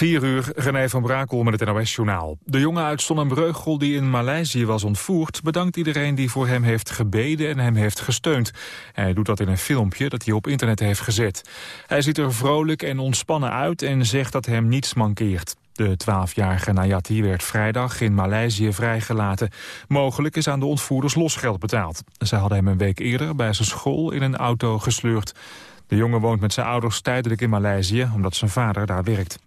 4 uur, René van Brakel met het NOS-journaal. De jongen uit Sonnenbreugel die in Maleisië was ontvoerd... bedankt iedereen die voor hem heeft gebeden en hem heeft gesteund. Hij doet dat in een filmpje dat hij op internet heeft gezet. Hij ziet er vrolijk en ontspannen uit en zegt dat hem niets mankeert. De 12-jarige Nayati werd vrijdag in Maleisië vrijgelaten. Mogelijk is aan de ontvoerders losgeld betaald. Ze hadden hem een week eerder bij zijn school in een auto gesleurd. De jongen woont met zijn ouders tijdelijk in Maleisië... omdat zijn vader daar werkt.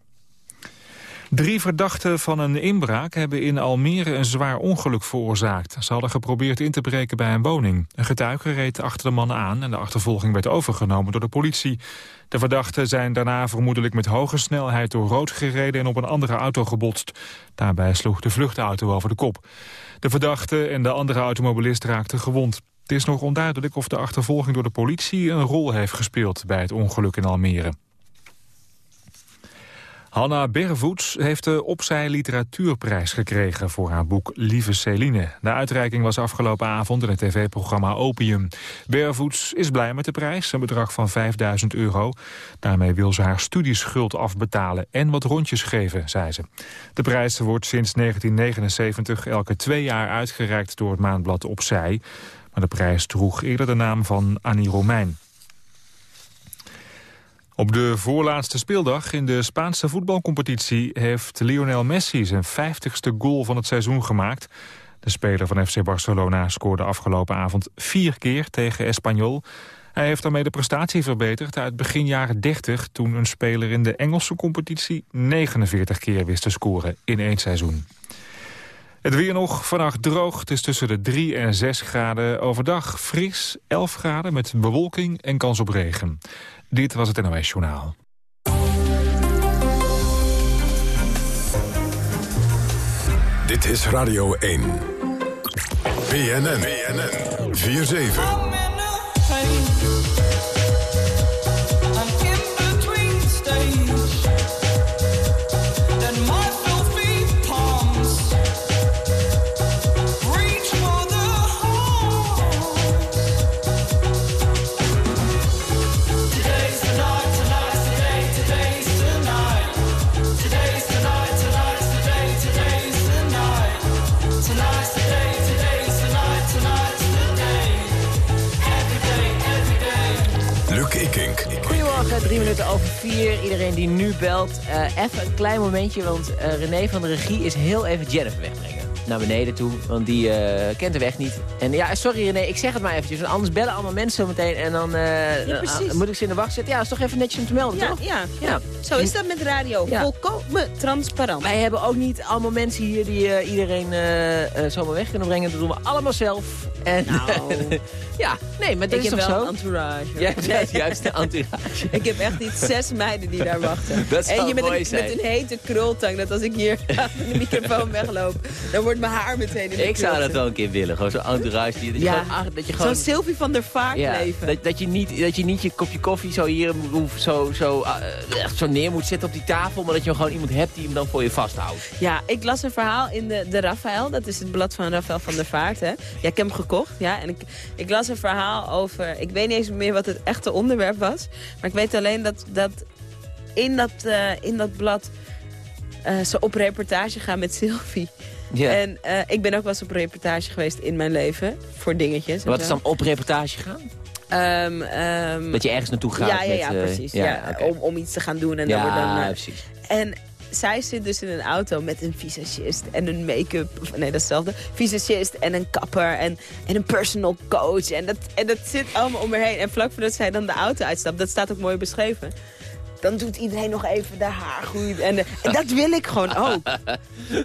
Drie verdachten van een inbraak hebben in Almere een zwaar ongeluk veroorzaakt. Ze hadden geprobeerd in te breken bij een woning. Een getuige reed achter de mannen aan en de achtervolging werd overgenomen door de politie. De verdachten zijn daarna vermoedelijk met hoge snelheid door rood gereden en op een andere auto gebotst. Daarbij sloeg de vluchtauto over de kop. De verdachte en de andere automobilist raakten gewond. Het is nog onduidelijk of de achtervolging door de politie een rol heeft gespeeld bij het ongeluk in Almere. Hanna Bervoets heeft de Opzij Literatuurprijs gekregen voor haar boek Lieve Celine. De uitreiking was afgelopen avond in het tv-programma Opium. Bervoets is blij met de prijs, een bedrag van 5000 euro. Daarmee wil ze haar studieschuld afbetalen en wat rondjes geven, zei ze. De prijs wordt sinds 1979 elke twee jaar uitgereikt door het maandblad Opzij. Maar de prijs droeg eerder de naam van Annie Romein. Op de voorlaatste speeldag in de Spaanse voetbalcompetitie... heeft Lionel Messi zijn 50ste goal van het seizoen gemaakt. De speler van FC Barcelona scoorde afgelopen avond vier keer tegen Espanyol. Hij heeft daarmee de prestatie verbeterd uit begin jaren 30... toen een speler in de Engelse competitie 49 keer wist te scoren in één seizoen. Het weer nog, vannacht droog. Het is tussen de 3 en 6 graden. Overdag fris, 11 graden met bewolking en kans op regen. Dit was het NOS Journaal. Dit is Radio 1. BNN. BNN. 4-7. Vier. Iedereen die nu belt, uh, even een klein momentje, want uh, René van de regie is heel even Jennifer wegbrengen naar beneden toe, want die uh, kent de weg niet. En ja, sorry René, ik zeg het maar eventjes, want anders bellen allemaal mensen zo meteen en dan uh, ja, moet ik ze in de wacht zetten. Ja, dat is toch even netjes om te melden, ja, toch? Ja, ja. zo is dat met radio. Volkomen transparant. Wij hebben ook niet allemaal mensen hier die uh, iedereen zomaar weg kunnen brengen. Dat doen we allemaal zelf. En, nou. ja, nee, maar dat ik is heb toch wel zo? entourage. Ja, nee. juist de entourage. ik heb echt niet zes meiden die daar wachten. Dat zou Eentje met een, met een hete krultang, dat als ik hier de microfoon wegloop, dan wordt mijn haar meteen in de Ik zou dat wel een keer willen, gewoon zo'n entourage. Die, dat je Ja. gewoon, ach, dat je gewoon... Zo'n Sylvie van der Vaart Ja, leven. dat, dat, je niet, dat je niet je kopje koffie zo hier moet- zo, zo, uh, echt zo neer moet zetten op die tafel, maar dat je gewoon iemand hebt die hem dan voor je vasthoudt. Ja, ik las een verhaal in de, de Raphaël. Dat is het blad van Raphaël van der Vaart. Hè. Ja, ik heb hem gekocht. Ja, en ik, ik las een verhaal over... Ik weet niet eens meer wat het echte onderwerp was. Maar ik weet alleen dat, dat in, dat, eh, in dat blad... eh, ze op reportage gaan met Sylvie. Ja. En eh, ik ben ook wel eens op reportage geweest in mijn leven. Voor dingetjes. Wat is dan op reportage gaan? Ehm, ehm, Dat je ergens naartoe gaat ja, ja, met... ja, eh, precies. Ja, om, om iets te gaan doen. En dan wordt dan, ja, eh, precies. en zij zit dus in een auto met een visagist en een make-up... Nee, datzelfde. Visagist en een kapper en, en een personal coach. En dat, en dat zit allemaal om haar heen. En vlak voordat zij dan de auto uitstapt, dat staat ook mooi beschreven... dan doet iedereen nog even de haar goed. En, en dat wil ik gewoon ook.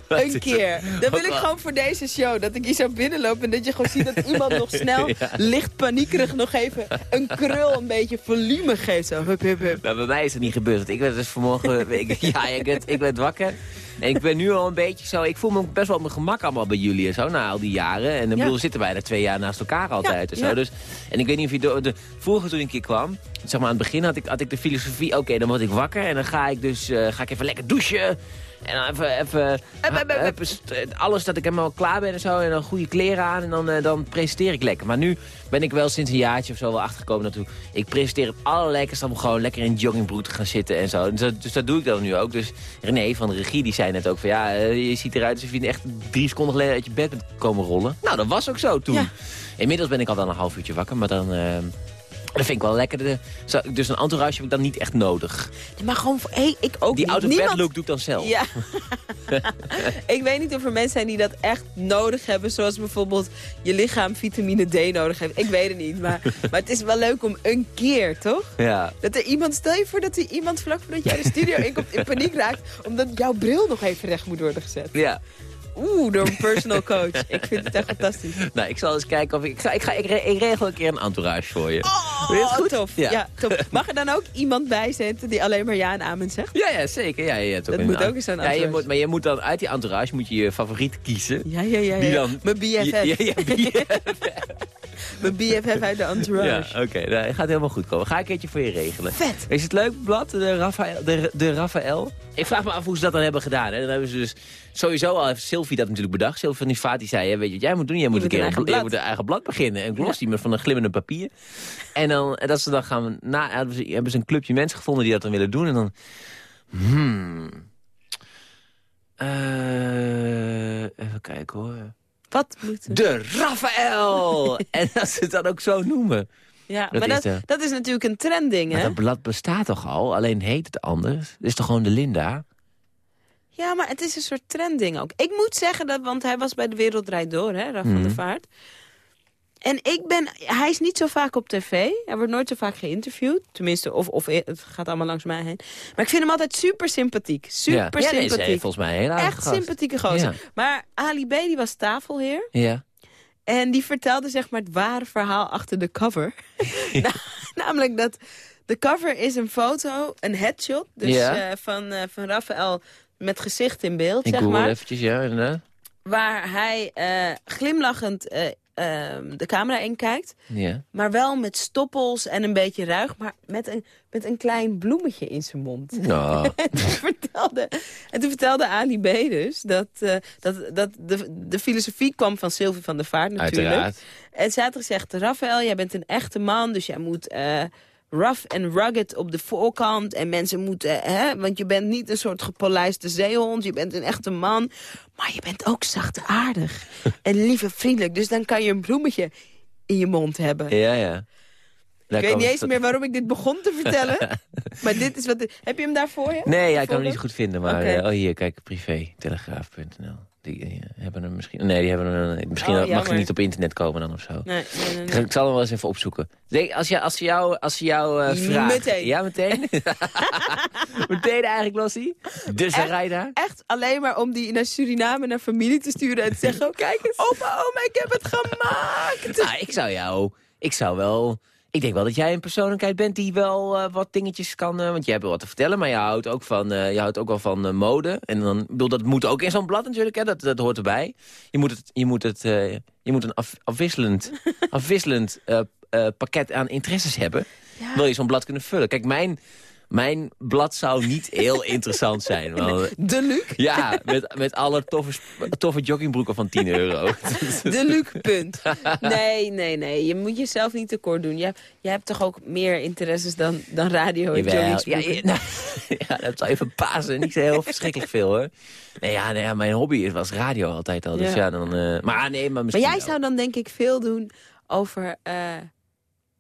Een keer. Dat wil ik gewoon voor deze show. Dat ik hier zo binnenloop en dat je gewoon ziet dat iemand nog snel... licht paniekerig nog even een krul een beetje volume geeft. Zo hup, hup, hup. Maar bij mij is het niet gebeurd. Want ik werd dus vanmorgen... ik, ja, ik werd, ik werd wakker. En ik ben nu al een beetje zo... Ik voel me best wel op mijn gemak allemaal bij jullie en zo. Na al die jaren. En dan Ja. bedoel, zitten wij er twee jaar naast elkaar altijd. En, zo. Dus, en ik weet niet of je... De, de, vroeger toen ik hier kwam... Zeg maar aan het begin had ik, had ik de filosofie... Oké, dan word ik wakker. En dan ga ik dus eh, ga ik even lekker douchen. En dan even... even st- alles dat ik helemaal klaar ben en zo. En dan goede kleren aan. En dan, eh, dan presenteer ik lekker. Maar nu ben ik wel sinds een jaartje of zo wel achtergekomen naartoe. Ik presenteer het allerlekkerst om gewoon lekker in joggingbroek te gaan zitten en zo. Dus dat, dus dat doe ik dan nu ook. Dus René van de regie die zei net ook van ja, eh, je ziet eruit alsof je echt drie seconden geleden uit je bed bent komen rollen. Nou, dat was ook zo toen. Ja. Inmiddels ben ik al wel een half uurtje wakker, maar dan... eh, dat vind ik wel lekker. Dus een entourage heb ik dan niet echt nodig. Maar gewoon, hey, ik ook Die niet. out-of-bed Niemand- look doe ik dan zelf. Ja. ik weet niet of er mensen zijn die dat echt nodig hebben. Zoals bijvoorbeeld je lichaam vitamine D nodig heeft. Ik weet het niet. Maar, maar het is wel leuk om een keer, toch? Ja. Dat er iemand, stel je voor dat er iemand vlak voordat jij de studio inkomt in paniek raakt. Omdat jouw bril nog even recht moet worden gezet. ja. Oeh, door een personal coach. Ik vind het echt fantastisch. Nou, ik zal eens kijken of ik... Ik, ga, ik, ga, ik, re- ik regel een keer een entourage voor je. Vind je Oh, goed? tof. Ja. Ja. tof. Mag er dan ook iemand bij zitten die alleen maar ja en amen zegt? Ja, ja, zeker. Ja, hebt Dat moet ook eens zo'n ja, je entourage. moet, Maar je moet dan uit die entourage moet je je favoriet kiezen. Ja, ja, ja. ja. Die dan- Mijn BFF. Ja, ja, ja, Mijn BFF uit de ja entourage. oké. nou, het gaat helemaal goed komen. Ga ik een keertje voor je regelen. Vet. Is het leuk, blad, de Raphaël? De, de Raphaël? Ik vraag me af hoe ze dat dan hebben gedaan. Hè. Dan hebben ze dus sowieso al heeft Sylvie dat natuurlijk bedacht. Sylvie van die Vaat die zei, hè, weet je wat jij moet doen? Jij moet, moet een keer een eigen jij blad. moet een eigen blad beginnen. En gloss die met van een glimmende papier. En dan, en dat ze dan gaan, na, hebben, ze, hebben ze een clubje mensen gevonden die dat dan willen doen. En dan, hmm, Eh, even kijken hoor. Wat moet De Raphaël! en dat ze het dan ook zo noemen. Ja, Dat maar is dat, de- dat is natuurlijk een trendding, Maar hè? dat blad bestaat toch al? Alleen heet het anders? Het is toch gewoon de Linda? Ja, maar het is een soort trendding ook. Ik moet zeggen dat, want hij was bij De Wereld Draait Door, hè, Raf van Mhm. der Vaart. En ik ben, hij is niet zo vaak op tv. Hij wordt nooit zo vaak geïnterviewd. Tenminste, of, of het gaat allemaal langs mij heen. Maar ik vind hem altijd super sympathiek. Super ja. Ja, sympathiek. heeft volgens mij aardige Echt gast. sympathieke gozer. Ja. Maar Ali B, die was tafelheer. Ja. En die vertelde zeg maar het ware verhaal achter de cover. Na- namelijk dat de cover is een foto, een headshot. Dus Ja. eh, van, eh van Raphaël met gezicht in beeld, Ik zeg maar. eventjes, ja, inderdaad. Waar hij eh, glimlachend ehm, de camera in kijkt. Ja. Maar wel met stoppels en een beetje ruig. Maar met een, met een klein bloemetje in zijn mond. En toen vertelde, en toen vertelde Ali B. dus dat, eh, dat, dat de, de filosofie kwam van Sylvie van der Vaart natuurlijk. Uiteraard. En zij had gezegd, Raphaël, jij bent een echte man, dus jij moet eh, rough en rugged op de voorkant. En mensen moeten, hè, want je bent niet een soort gepolijste zeehond, je bent een echte man. Maar je bent ook zachtaardig en lief en vriendelijk. Dus dan kan je een bloemetje in je mond hebben. Ja, ja. Daar ik weet niet eens meer waarom ik dit begon te vertellen. maar dit is wat... Heb je hem daarvoor? Ja? Nee, ja, ik kan hem niet zo goed vinden. Maar, eh, oh hier, kijk, privé, telegraaf.nl. Die eh, hebben hem misschien... Nee, die hebben hem... Misschien Oh, mag hij niet op internet komen dan of zo. Nee, nee, nee, Ik nee. ik zal hem wel eens even opzoeken. Als, je, als ze jou, als ze jou eh, vraagt... Meteen. Ja, meteen? meteen eigenlijk, Lossie? Dus Echt? Rijda? Echt alleen maar om die naar Suriname, naar familie te sturen en te zeggen... oh, kijk eens, opa, oma, ik heb het gemaakt. Nou, ik zou jou... Ik zou wel... Ik denk wel dat jij een persoonlijkheid bent die wel eh, wat dingetjes kan... eh, want je hebt wel wat te vertellen, maar je houdt ook, van, eh, je houdt ook wel van mode. En dan, bedoel, dat moet ook in zo'n blad natuurlijk, hè, dat, dat hoort erbij. Je moet, het, je moet, het, je moet een af, afwisselend, afwisselend pakket aan interesses hebben. Ja. Wil je zo'n blad kunnen vullen. Kijk, mijn, mijn blad zou niet heel interessant zijn. want- De Luc, ja, met, met alle toffe, toffe joggingbroeken van 10 euro. de Luc, punt. Nee, nee, nee, je moet jezelf niet tekort doen. Je, je hebt toch ook meer interesses dan, dan radio en Jawel. Ja, ja, nou, ja, dat zou even pasen. Niet zo heel verschrikkelijk veel, hoor. Nee, ja, nee, mijn hobby was radio altijd al. Dus ja, Ja. dan... eh, maar nee, maar Maar misschien jij wel. zou dan denk ik veel doen over eh,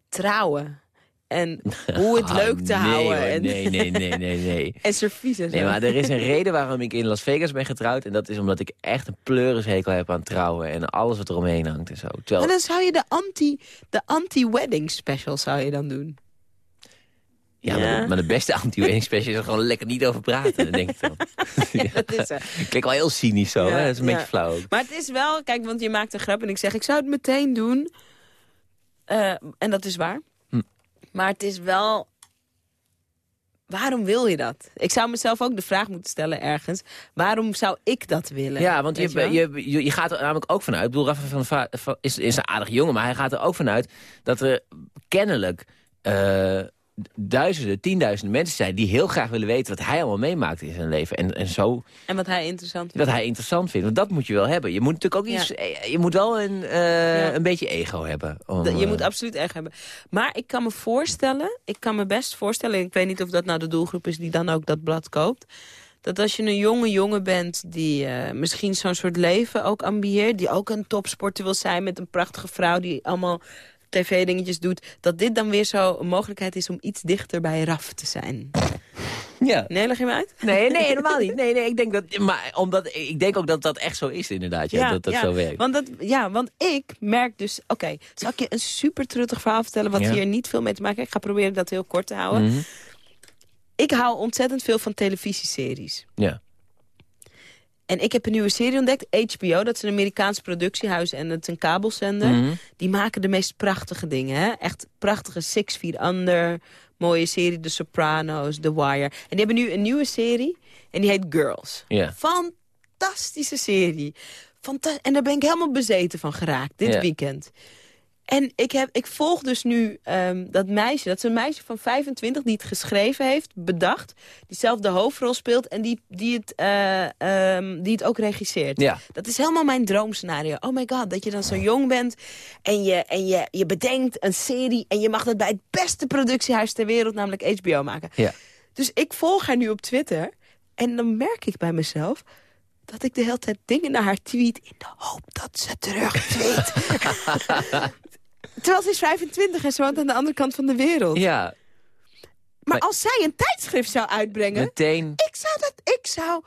trouwen. En hoe het Ah, leuk te nee, houden. hoor, en, Nee, nee, nee, nee, nee. en servies en zo. Nee, maar er is een reden waarom ik in Las Vegas ben getrouwd. En dat is omdat ik echt een pleurishekel heb aan trouwen. En alles wat eromheen hangt en zo. Terwijl, Maar dan zou je de anti- de anti-wedding special zou je dan doen. ja, Maar, de, maar de beste anti-wedding special is er gewoon lekker niet over praten. denk ik dan. Ja, dat is er. Klik wel heel cynisch zo, Ja, hè? Dat is een beetje flauw ook. Maar het is wel, kijk, want je maakt een grap en ik zeg, ik zou het meteen doen. Eh, en dat is waar. Maar het is wel... Waarom wil je dat? Ik zou mezelf ook de vraag moeten stellen ergens. Waarom zou ik dat willen? Ja, want je, je, je, je gaat er namelijk ook vanuit... Ik bedoel, Rafa van, Va- van is, is een aardig jongen, maar hij gaat er ook vanuit... dat er kennelijk eh, duizenden, tienduizenden mensen zijn... die heel graag willen weten wat hij allemaal meemaakt in zijn leven. En, en zo En wat hij interessant dat hij interessant vindt. Want dat moet je wel hebben. Je moet natuurlijk ook iets... eh, Je moet wel een, eh, een beetje ego hebben. om, je eh, moet absoluut erg hebben. Maar ik kan me voorstellen, ik kan me best voorstellen... ik weet niet of dat nou de doelgroep is die dan ook dat blad koopt... dat als je een jonge jongen bent die eh, misschien zo'n soort leven ook ambieert... die ook een topsporter wil zijn met een prachtige vrouw... die allemaal tv-dingetjes doet... dat dit dan weer zo een mogelijkheid is om iets dichter bij RAF te zijn. Ja. Nee, leg je me uit? Nee, nee, helemaal niet. Nee, nee, ik denk dat, maar omdat, ik denk ook dat dat echt zo is inderdaad. Ja, dat dat zo werkt. Want dat, ja, want ik merk dus... Oké, zal ik je een super truttig verhaal vertellen... wat Ja. hier niet veel mee te maken heeft? Ik ga proberen dat heel kort te houden. Mhm. Ik hou ontzettend veel van televisieseries. Ja. En ik heb een nieuwe serie ontdekt, HBO. Dat is een Amerikaans productiehuis en het is een kabelzender. Mhm. Die maken de meest prachtige dingen. Hè? Echt prachtige Six Feet Under, mooie serie The Sopranos, The Wire. En die hebben nu een nieuwe serie en die heet Girls. Ja. Fantastische serie. Fanta en daar ben ik helemaal bezeten van geraakt dit weekend. En ik, heb, ik volg dus nu ehm, dat meisje. Dat is een meisje van 25 die het geschreven heeft, bedacht. Die zelf de hoofdrol speelt en die, die, het, eh, ehm, die het ook regisseert. Ja. Dat is helemaal mijn droomscenario. Oh my god, dat je dan zo jong bent en, je, en je, je bedenkt een serie... en je mag dat bij het beste productiehuis ter wereld, namelijk HBO, maken. Ja. Dus ik volg haar nu op Twitter en dan merk ik bij mezelf dat ik de hele tijd dingen naar haar tweet... in de hoop dat ze terug tweet. Terwijl ze is 25 en ze woont aan de andere kant van de wereld. Ja, Maar als zij een tijdschrift zou uitbrengen... meteen. Ik zou dat... Ik zou...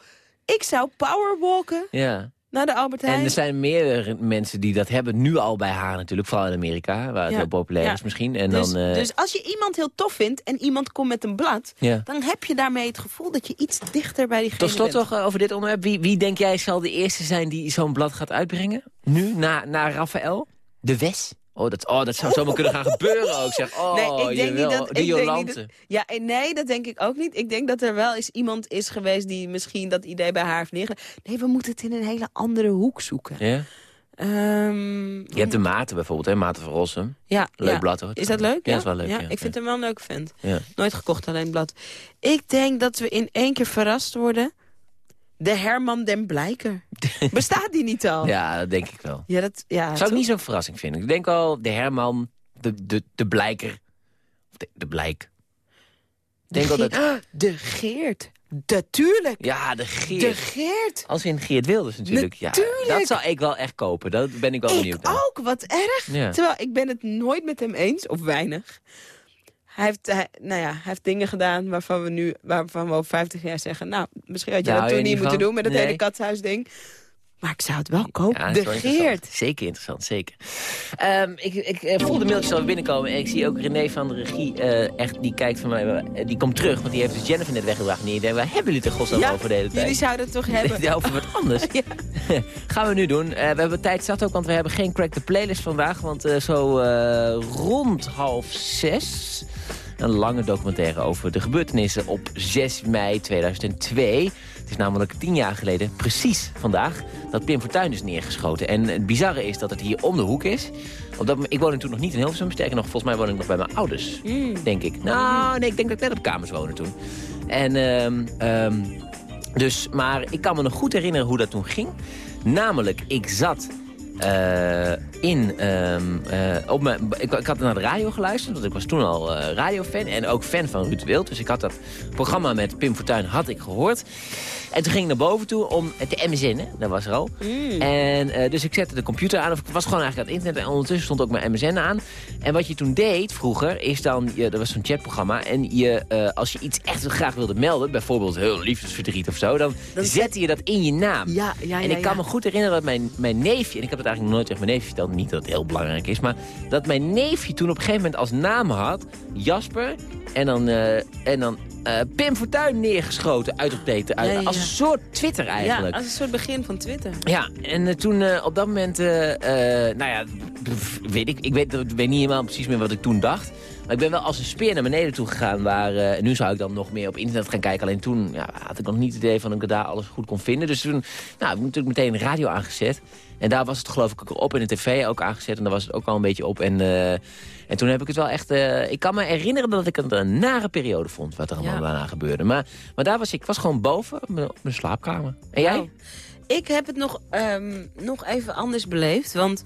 Ik zou powerwalken Ja. naar de Albert Heijn. En er zijn meerdere mensen die dat hebben, nu al bij haar natuurlijk. Vooral in Amerika, waar het Ja. heel populair Ja. is misschien. En dus, dan, eh, dus als je iemand heel tof vindt en iemand komt met een blad... ja. dan heb je daarmee het gevoel dat je iets dichter bij diegene Tot slot bent. toch eh, over dit onderwerp. Wie, wie denk jij zal de eerste zijn die zo'n blad gaat uitbrengen? Nu, na, na Raphaël? De Wes? Oh, dat, oh, dat zou zomaar kunnen gaan gebeuren ook. Zeg. Oh, Nee, ik denk jawel, niet dat... De Jolante. dat- ja, en nee, dat denk ik ook niet. Ik denk dat er wel eens iemand is geweest die misschien dat idee bij haar heeft neergelegd. Nee, we moeten het in een hele andere hoek zoeken. Ja? Ehm, Je hebt de Maten bijvoorbeeld, hè? Maten van Rossum. ja, Leuk ja. blad hoor. Is dat leuk? Ja, is wel leuk. Ja, ik vind hem wel een leuk vent. Ja. Nooit gekocht, alleen blad. Ik denk dat we in één keer verrast worden. De Herman den Blijker. Bestaat die niet al? Ja, dat denk ik wel. Ja, dat, ja, Zou ik niet zo'n verrassing vinden. Ik denk al de Herman, de, de, de Blijker. De, de Blijk. Ik denk al dat... Ah, De Geert. Natuurlijk. Ja, de Geert. De Geert. Als in Geert Wilders natuurlijk. Ja, Natuurlijk. dat zou ik wel echt kopen. Dat ben ik wel benieuwd Ik naar. ook, wat erg. Ja. Terwijl ik ben het nooit met hem eens, of weinig. Hij heeft, hij, nou ja, hij heeft dingen gedaan waarvan we nu, waarvan we over 50 jaar zeggen... nou, misschien had je Daar dat toen niet moeten doen met het Nee. hele katshuisding. Maar ik zou het wel kopen. Ja, de. Geert. Zeker interessant, zeker. Ehm, ik, ik eh, voel de mailtjes al binnenkomen. En ik zie ook René van de regie, eh, echt, die kijkt van mij. eh, die komt terug, want die heeft dus Jennifer net weggebracht. En die denkt, waar hebben jullie het godsnaam over de hele tijd? jullie zouden het toch hebben. Ja, over wat anders. Gaan we nu doen. We hebben tijd zat ook, want we hebben geen Crack the Playlist vandaag. Want zo rond half zes... een lange documentaire over de gebeurtenissen op 6 mei 2002. Het is namelijk tien jaar geleden, precies vandaag, dat Pim Fortuyn is neergeschoten. En het bizarre is dat het hier om de hoek is. Op dat, ik woonde toen nog niet in Hilversum. Sterker nog, volgens mij woonde ik nog bij mijn ouders, denk ik. Nou, nee, ik denk dat ik net op kamers woonde toen. En ehm, ehm, dus, maar ik kan me nog goed herinneren hoe dat toen ging. Namelijk, ik zat eh, in... ehm, eh, op ik, ik had naar de radio geluisterd, want ik was toen al eh, radiofan. En ook fan van Ruud Wild. Dus ik had dat programma met Pim Fortuyn had ik gehoord. En toen ging ik naar boven toe om te MSN'en. Dat was er al. En eh, dus ik zette de computer aan. Of ik was gewoon eigenlijk aan het internet. En ondertussen stond ook mijn MSN aan. En wat je toen deed vroeger, is dan... Je, er was zo'n chatprogramma. En je, eh, als je iets echt graag wilde melden... bijvoorbeeld heel liefdesverdriet of zo... dan, zette je dat in je naam. Ja, ja, en ja, ik kan me goed herinneren dat mijn, mijn neefje... en ik heb het eigenlijk nog nooit tegen mijn neefje verteld... niet dat het heel belangrijk is... maar dat mijn neefje toen op een gegeven moment als naam had... Jasper en dan, eh, en dan eh, Pim Fortuyn neergeschoten uit Ja, ja, Als een soort Twitter eigenlijk. Ja, als een soort begin van Twitter. Ja, en eh, toen eh, op dat moment, nou ja, weet ik, ik weet, ik weet niet helemaal precies meer wat ik toen dacht. Maar ik ben wel als een speer naar beneden toe gegaan. Waar, uh, nu zou ik dan nog meer op internet gaan kijken. Alleen toen ja, had ik nog niet het idee van dat ik daar alles goed kon vinden. Dus toen nou, heb ik natuurlijk meteen de radio aangezet. En daar was het geloof ik ook op. En de tv ook aangezet. En daar was het ook al een beetje op. En, en toen heb ik het wel echt... Uh, ik kan me herinneren dat ik het een nare periode vond. Wat er allemaal ja. daarna gebeurde. Maar, maar daar was ik was gewoon boven op mijn slaapkamer. En jij? Nou, ik heb het nog, um, nog even anders beleefd. Want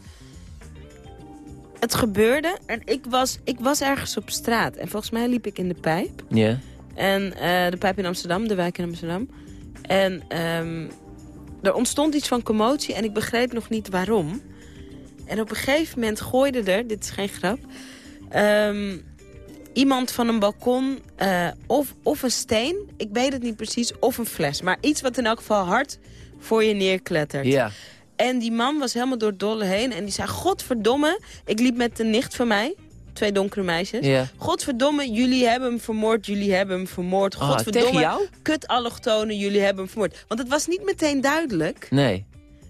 het gebeurde en ik was, ik was ergens op straat. En volgens mij liep ik in de pijp. Ja. En uh, de pijp in Amsterdam, de wijk in Amsterdam. En um, er ontstond iets van commotie en ik begreep nog niet waarom. En op een gegeven moment gooide er, dit is geen grap... Um, iemand van een balkon uh, of, of een steen, ik weet het niet precies, of een fles. Maar iets wat in elk geval hard voor je neerklettert. Ja. En die man was helemaal door het dolle heen. En die zei, godverdomme, ik liep met de nicht van mij. Twee donkere meisjes. Godverdomme, jullie hebben hem vermoord, jullie hebben hem vermoord. Ah, Godverdomme, jou? kut allochtonen, jullie hebben hem vermoord. Want het was niet meteen duidelijk Nee.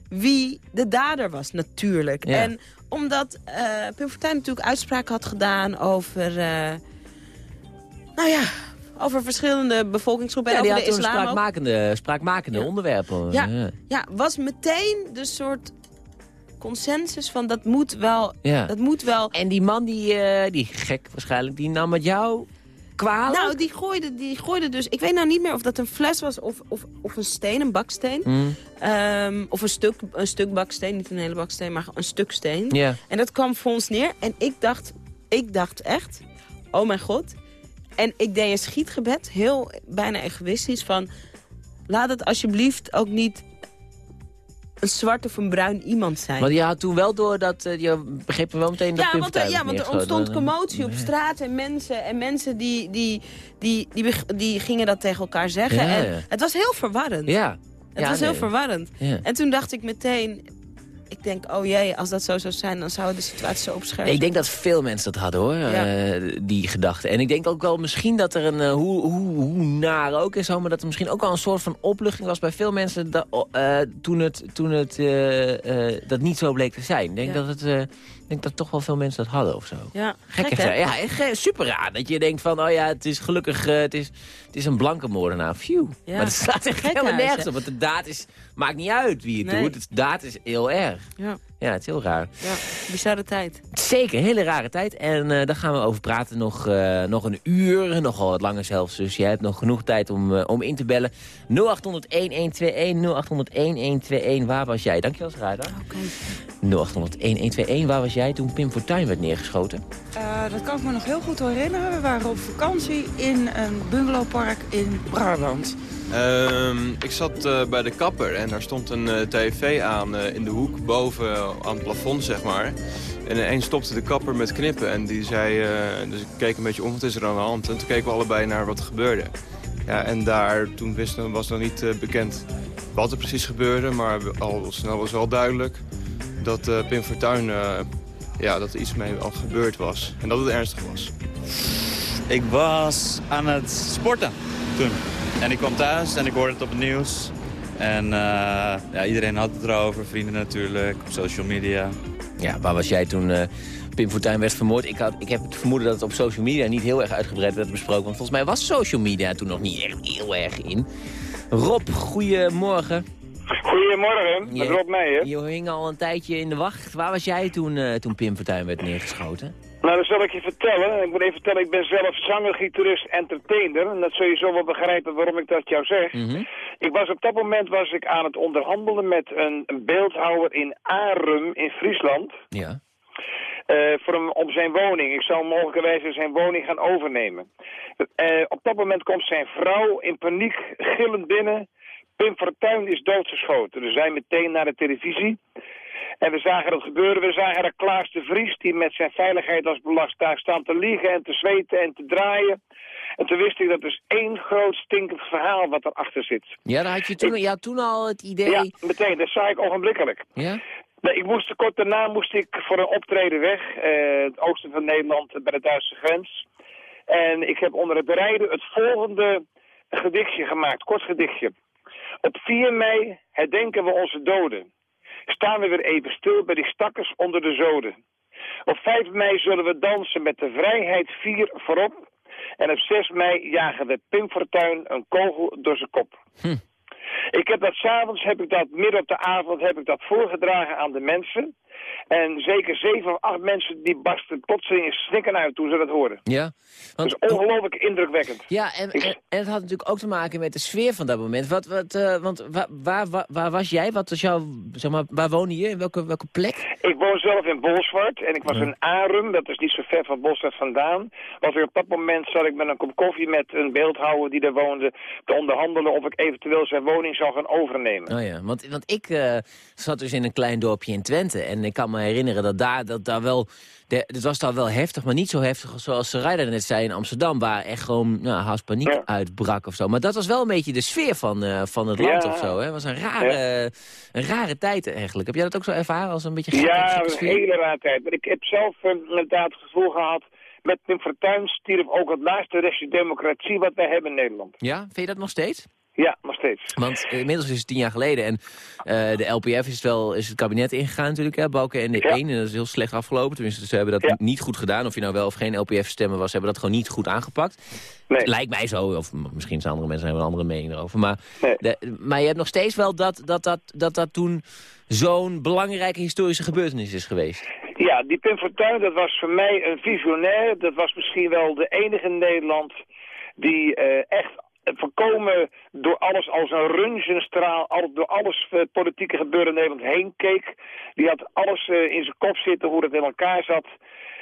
wie de dader was, natuurlijk. Ja. En omdat uh, Pim Fortuyn natuurlijk uitspraken had gedaan over... Uh, nou ja, over verschillende bevolkingsgroepen Ja, en die over had de islam spraakmakende, spraakmakende Ja. onderwerpen. Ja. Ja, was meteen de soort consensus van dat moet wel... Ja. Dat moet wel En die man, die, eh, die gek waarschijnlijk, die nam het jou kwalijk? Nou, die gooide, die gooide dus... Ik weet nou niet meer of dat een fles was of, of, of een steen, een baksteen. Mm, Ehm, of een stuk, een stuk baksteen, niet een hele baksteen, maar een stuk steen. ja. En dat kwam voor ons neer. En ik dacht, ik dacht echt, oh mijn god. En ik deed een schietgebed, heel bijna egoïstisch, van... Laat het alsjeblieft ook niet een zwart of een bruin iemand zijn. Want je had toen wel door dat, eh, je begreep wel meteen dat Ja want, er, Fortuyn ja, want er ontstond commotie op straat en mensen, en mensen die, die, die, die, die gingen dat tegen elkaar zeggen. En. Het was heel verwarrend. Ja. het was heel verwarrend. En toen dacht ik meteen, ik denk, oh jee, als dat zo zou zijn, dan zou de situatie zo opscherpen. Ik denk dat veel mensen dat hadden hoor, Ja. eh, die gedachten. En ik denk ook wel misschien dat er een, eh, hoe, hoe, hoe naar ook is, zo, maar dat er misschien ook wel een soort van opluchting was bij veel mensen da- oh, eh, toen het, toen het dat niet zo bleek te zijn. Ik denk, Ja. dat het, ik denk dat toch wel veel mensen dat hadden of zo. Ja, Gek, gek, hè? Ja, super raar. Dat je denkt van, oh ja, het is gelukkig, eh, het, is, het is een blanke moordenaar. Phew. Ja. Maar het staat echt Gekhuis, helemaal nergens op. Want de daad is, maakt niet uit wie het Nee. doet. De daad is heel erg. Ja, Ja, het is heel raar. ja, bizarre tijd. Zeker, hele rare tijd. En eh, daar gaan we over praten nog, eh, nog een uur, nogal wat langer zelfs. Dus je hebt nog genoeg tijd om, eh, om in te bellen. 0800-1121, 0800-1121, waar was jij? Dankjewel, Sarayda. Oké. 0800-1121, waar was jij toen Pim Fortuyn werd neergeschoten? Dat kan ik me nog heel goed herinneren. We waren op vakantie in een bungalowpark in Brabant. Ehm, ik zat eh, bij de kapper en daar stond een eh, tv aan eh, in de hoek boven aan het plafond, zeg maar. En ineens stopte de kapper met knippen en die zei, dus ik keek een beetje om, wat is er aan de hand? En toen keken we allebei naar wat er gebeurde. Ja, en daar, toen wisten, was nog niet bekend wat er precies gebeurde, maar al snel was wel duidelijk dat Pim Fortuyn, ja, dat er iets mee al gebeurd was. En dat het ernstig was. Ik was aan het sporten toen. En ik kwam thuis en ik hoorde het op het nieuws. En eh, ja, iedereen had het erover, vrienden natuurlijk, op social media. Ja, waar was jij toen eh, Pim Fortuyn werd vermoord? Ik, had, ik heb het vermoeden dat het op social media niet heel erg uitgebreid werd besproken. Want volgens mij was social media toen nog niet echt heel erg in. Rob, goedemorgen. Goedemorgen, met Rob Meijer. Je hing al een tijdje in de wacht. Waar was jij toen, eh, toen Pim Fortuyn werd neergeschoten? Nou, dat zal ik je vertellen. Ik moet even vertellen, ik ben zelf zanger, gitarist, entertainer. En dat zul je zo wel begrijpen waarom ik dat jou zeg. Mhm. Ik was op dat moment was ik aan het onderhandelen met een, beeldhouwer in Arum in Friesland. Ja. eh, voor hem om zijn woning. Ik zou mogelijkerwijs zijn woning gaan overnemen. Eh, op dat moment komt zijn vrouw in paniek gillend binnen. Pim Fortuyn is doodgeschoten. Dus wij meteen naar de televisie. En we zagen dat gebeuren. We zagen daar Klaas de Vries, die met zijn veiligheid als belast daar staan te liegen en te zweten en te draaien. En toen wist ik dat is één groot stinkend verhaal wat erachter zit. Ja, daar had je toen, had toen al het idee... Ja, meteen. Dat zag ik ogenblikkelijk. Ja? Nee, ik moest, kort daarna moest ik voor een optreden weg. eh, het oosten van Nederland, bij de Duitse grens. En ik heb onder het rijden het volgende gedichtje gemaakt, kort gedichtje. Op 4 mei herdenken we onze doden. Staan we weer even stil bij die stakkers onder de zoden. Op 5 mei zullen we dansen met de vrijheid 4 voorop. En op 6 mei jagen we Pim Fortuyn een kogel door zijn kop. Hm. Ik heb dat s'avonds, heb ik dat midden op de avond, heb ik dat voorgedragen aan de mensen. En zeker zeven of acht mensen die barsten plotseling in snikken uit toen ze dat hoorden. Ja, Dat want, is ongelooflijk indrukwekkend. ja en, en, en het had natuurlijk ook te maken met de sfeer van dat moment. Wat, wat, eh, want waar, waar, waar, waar was jij? Wat was jouw, zeg maar, waar woonde je? In welke, welke plek? Ik woon zelf in Bolsward en ik was in Arum, dat is niet zo ver van Bolsward vandaan. Was ik op dat moment zat ik met een kop koffie met een beeldhouwer die daar woonde te onderhandelen of ik eventueel zijn woning zou gaan overnemen. Oh ja, want, want ik eh, zat dus in een klein dorpje in Twente. En ik kan me herinneren dat daar, dat daar wel... De, het was daar wel heftig, maar niet zo heftig zoals Sarayda net zei in Amsterdam... waar echt gewoon nou, haast paniek Ja. uitbrak of zo. Maar dat was wel een beetje de sfeer van, eh, van het land Ja. of zo. hè? Het was een rare, een rare tijd eigenlijk. Heb jij dat ook zo ervaren als een beetje Ja, een hele raar tijd. Maar ik heb zelf eh, inderdaad het gevoel gehad, met Pim Fortuyn stierf ook het laatste restje democratie wat wij hebben in Nederland. Ja, vind je dat nog steeds? Ja, nog steeds. Want inmiddels is het tien jaar geleden en eh, de LPF is, het wel, is het kabinet ingegaan natuurlijk, hè, Balken en de Ja. 1. En dat is heel slecht afgelopen, tenminste ze hebben dat Ja. niet goed gedaan. Of je nou wel of geen LPF-stemmen was, hebben dat gewoon niet goed aangepakt. Nee. Lijkt mij zo, of misschien zijn andere mensen hebben een andere mening erover. Maar, Nee. de- maar je hebt nog steeds wel dat dat, dat, dat, dat toen zo'n belangrijke historische gebeurtenis is geweest. Ja, die Pim Fortuyn, dat was voor mij een visionair. Dat was misschien wel de enige in Nederland die eh, echt voorkomen door alles als een röntgenstraal, al- door alles eh, politieke gebeuren in Nederland heen keek. Die had alles eh, in zijn kop zitten, hoe het in elkaar zat.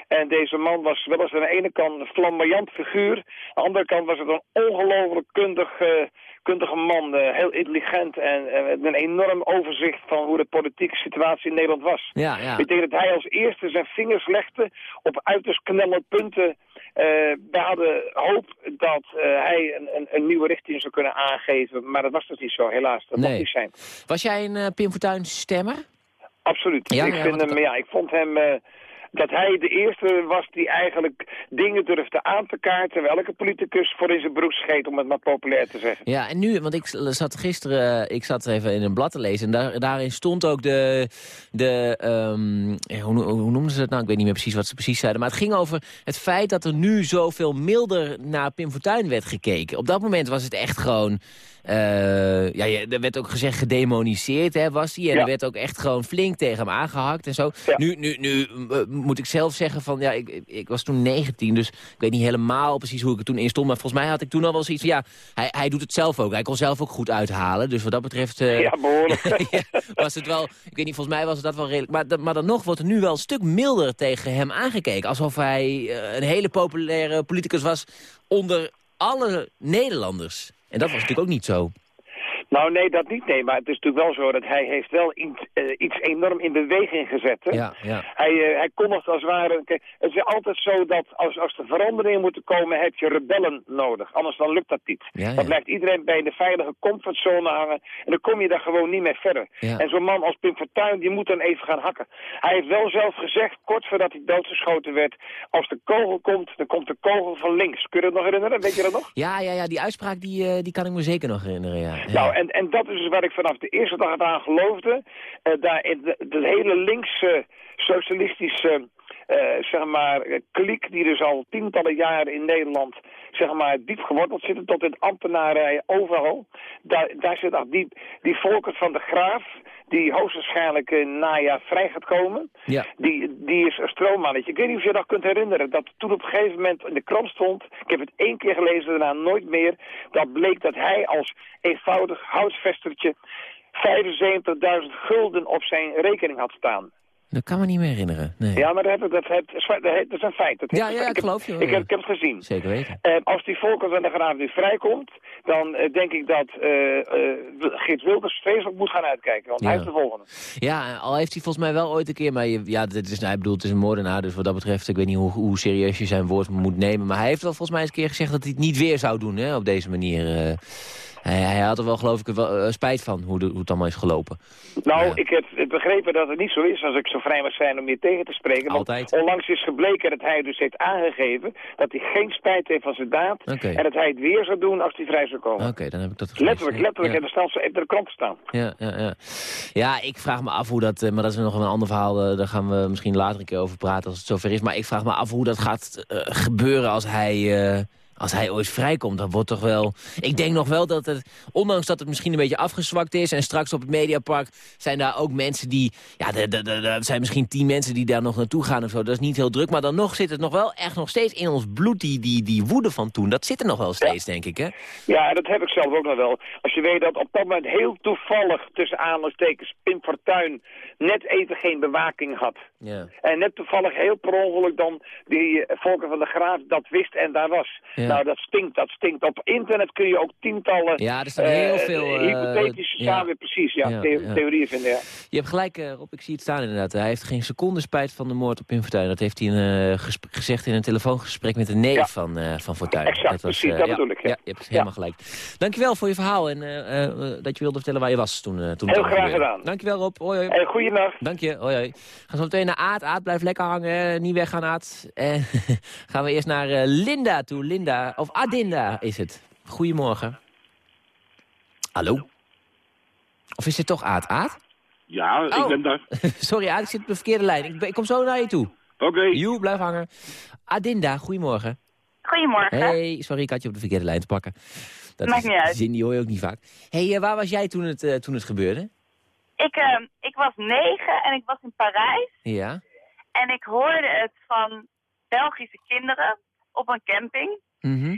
En deze man was wel eens aan de ene kant een flamboyant figuur. Aan de andere kant was het een ongelooflijk kundig, eh, kundige man. eh, heel intelligent en met een enorm overzicht van hoe de politieke situatie in Nederland was. Ja, ja. Ik denk dat hij als eerste zijn vingers legde op uiterst knelle punten. Eh wij hadden hoop dat hij een, een, een nieuwe richting zou kunnen aangeven. Maar dat was dus niet zo, helaas. Dat Nee. mocht niet zijn. Was jij een Pim Fortuyn stemmer? Absoluut. Ja, ik, vind hem, ja, ik vond hem... eh, dat hij de eerste was die eigenlijk dingen durfde aan te kaarten... terwijl elke politicus voor in zijn broek scheet, om het maar populair te zeggen. Ja, en nu, want ik zat gisteren, ik zat even in een blad te lezen... en daar, daarin stond ook de, de ehm, hoe, hoe noemden ze het nou? Ik weet niet meer precies wat ze precies zeiden. Maar het ging over het feit dat er nu zoveel milder naar Pim Fortuyn werd gekeken. Op dat moment was het echt gewoon... eh, ja, er werd ook gezegd gedemoniseerd, hè, was hij. En Ja. er werd ook echt gewoon flink tegen hem aangehakt en zo. Ja. Nu, nu, nu eh, moet ik zelf zeggen van, ja, ik, ik- was toen 19, dus ik weet niet helemaal precies hoe ik er toen in stond. Maar volgens mij had ik toen al wel zoiets van, ja, hij, hij doet het zelf ook. Hij kon zelf ook goed uithalen. Dus wat dat betreft eh, Ja, behoorlijk. ja, was het wel, ik weet niet, volgens mij was het dat wel redelijk. Maar, maar dan nog wordt er nu wel een stuk milder tegen hem aangekeken. Alsof hij eh, een hele populaire politicus was onder alle Nederlanders. En dat was natuurlijk ook niet zo. Nou, nee, dat niet. Nee, maar het is natuurlijk wel zo dat hij heeft wel iets, eh, iets enorm in beweging gezet. Hè? Ja, ja. Hij, eh, hij kondigt als het ware... Het is altijd zo dat als, als er veranderingen moeten komen, heb je rebellen nodig. Anders dan lukt dat niet. Ja, ja. Dan blijft iedereen bij de veilige comfortzone hangen en dan kom je daar gewoon niet meer verder. Ja. En zo'n man als Pim Fortuyn, die moet dan even gaan hakken. Hij heeft wel zelf gezegd, kort voordat hij doodgeschoten werd, als de kogel komt, dan komt de kogel van links. Kun je dat nog herinneren? Weet je dat nog? Ja, ja, ja, die uitspraak die, eh, die kan ik me zeker nog herinneren, ja. ja. Nou, en, en dat is dus waar ik vanaf de eerste dag aan geloofde. Eh, daar in de, de hele linkse socialistische zeg maar, eh, kliek die dus al tientallen jaren in Nederland zeg maar, diep geworteld zitten tot in ambtenarij overal. Daar, daar zit al die, die Volkert van de Graaf, die hoogstwaarschijnlijk in najaar vrij gaat komen. Ja. Die, die is een stroommannetje. Ik weet niet of je dat kunt herinneren. Dat toen op een gegeven moment in de krant stond. Ik heb het één keer gelezen, daarna nooit meer. Dat bleek dat hij als eenvoudig houtsvestertje 75.000 gulden op zijn rekening had staan. Dat kan me niet meer herinneren, nee. Ja, maar dat, heb ik- dat, heb- dat is een feit. Dat Ja, ja, ik geloof je Ik heb, ja. ik heb het gezien. Zeker weten. Eh, als die Volkers van de Graaf nu vrijkomt, dan eh, denk ik dat eh, Geert Wilders vreselijk moet gaan uitkijken. Want Ja. hij is de volgende. Ja, al heeft hij volgens mij wel ooit een keer... maar je, ja, dit is, nou, ik bedoel, het is een moordenaar... dus wat dat betreft, ik weet niet hoe, hoe serieus je zijn woord moet nemen... maar hij heeft wel volgens mij eens een keer gezegd dat hij het niet weer zou doen hè, op deze manier. Hij, hij had er wel geloof ik wel eh, spijt van hoe, de, hoe het allemaal is gelopen. Nou, Ja. ik heb begrepen dat het niet zo is als ik zo vrij mag zijn om je tegen te spreken. Want Altijd. onlangs is gebleken dat hij dus heeft aangegeven dat hij geen spijt heeft van zijn daad. En dat hij het weer zou doen als hij vrij zou komen. Oké, dan heb ik dat gelezen. Letterlijk, letterlijk. Ja. En er staat de krant staan. Ja, ja, ja. ja, ik vraag me af hoe dat... eh, Maar dat is nog een ander verhaal. eh, Daar gaan we misschien later een keer over praten als het zover is. Maar ik vraag me af hoe dat gaat gebeuren als hij... als hij ooit vrijkomt, dan wordt toch wel... Ik denk nog wel dat het, ondanks dat het misschien een beetje afgezwakt is... en straks op het Mediapark zijn daar ook mensen die... Ja, er- zijn misschien tien mensen die daar nog naartoe gaan of zo. Dat is niet heel druk, maar dan nog zit het nog wel echt nog steeds in ons bloed... die, die, die woede van toen. Dat zit er nog wel steeds, denk ik, hè? Ja, en dat heb ik zelf ook nog wel. Als je weet dat op dat moment heel toevallig, tussen aanhalingstekens, Pim Fortuyn net even geen bewaking had. Ja. En net toevallig heel per ongeluk dan die eh, Volker van de Graaf dat wist en daar was. Ja. Nou, dat stinkt, dat stinkt. Op internet kun je ook tientallen... Ja, er staan heel eh, veel, eh, hypothetische ja. samen, precies, ja, Ja, the- ja. theorieën vinden, ja. Je hebt gelijk, eh, Rob, ik zie het staan inderdaad. Hij heeft geen seconde spijt van de moord op Pim Fortuyn. Dat heeft hij in, gezegd in een telefoongesprek met de neef van, van Fortuyn. Exact, precies, dat ja, bedoel ik, ja. Ja, je hebt helemaal gelijk. Dankjewel voor je verhaal en dat je wilde vertellen waar je was toen, toen Heel graag gedaan. Dankjewel, Rob. Hoi, hoi. En goeienacht. Dank je. Hoi, hoi. Gaan zo meteen naar Aad. Aad, blijf lekker hangen. Niet weggaan, Aad. En gaan we eerst naar Linda toe. Linda, of Adinda is het. Goedemorgen. Hallo? Of is het toch Aad? Aad? Ja, Oh. ik ben daar. Sorry, Aad, ik zit op de verkeerde lijn. Ik, ben- ik kom zo naar je toe. Oké. Joe, blijf hangen. Adinda, goedemorgen. Goedemorgen. Hey, sorry, ik had je op de verkeerde lijn te pakken. Dat Maakt is niet uit. zin die hoor je ook niet vaak. hey, eh, waar was jij toen het, eh, toen het gebeurde? Ik, eh, ik was negen en ik was in Parijs. Ja. En ik hoorde het van Belgische kinderen op een camping. Mhm.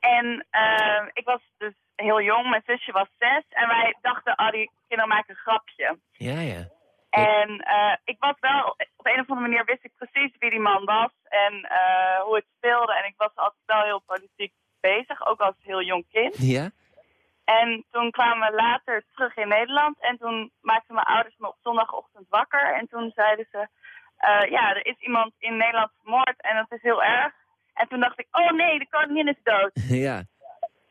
En eh, ik was dus heel jong, mijn zusje was zes. En wij dachten, oh, die kinderen maken een grapje. Ja, ja. En eh, ik was wel, op een of andere manier wist ik precies wie die man was en eh, hoe het speelde. En ik was altijd wel heel politiek bezig, ook als heel jong kind. Ja? En toen kwamen we later terug in Nederland. En toen maakten mijn ouders me op zondagochtend wakker. En toen zeiden ze, eh, ja, er is iemand in Nederland vermoord en dat is heel erg. En toen dacht ik, oh nee, de koningin is dood. ja.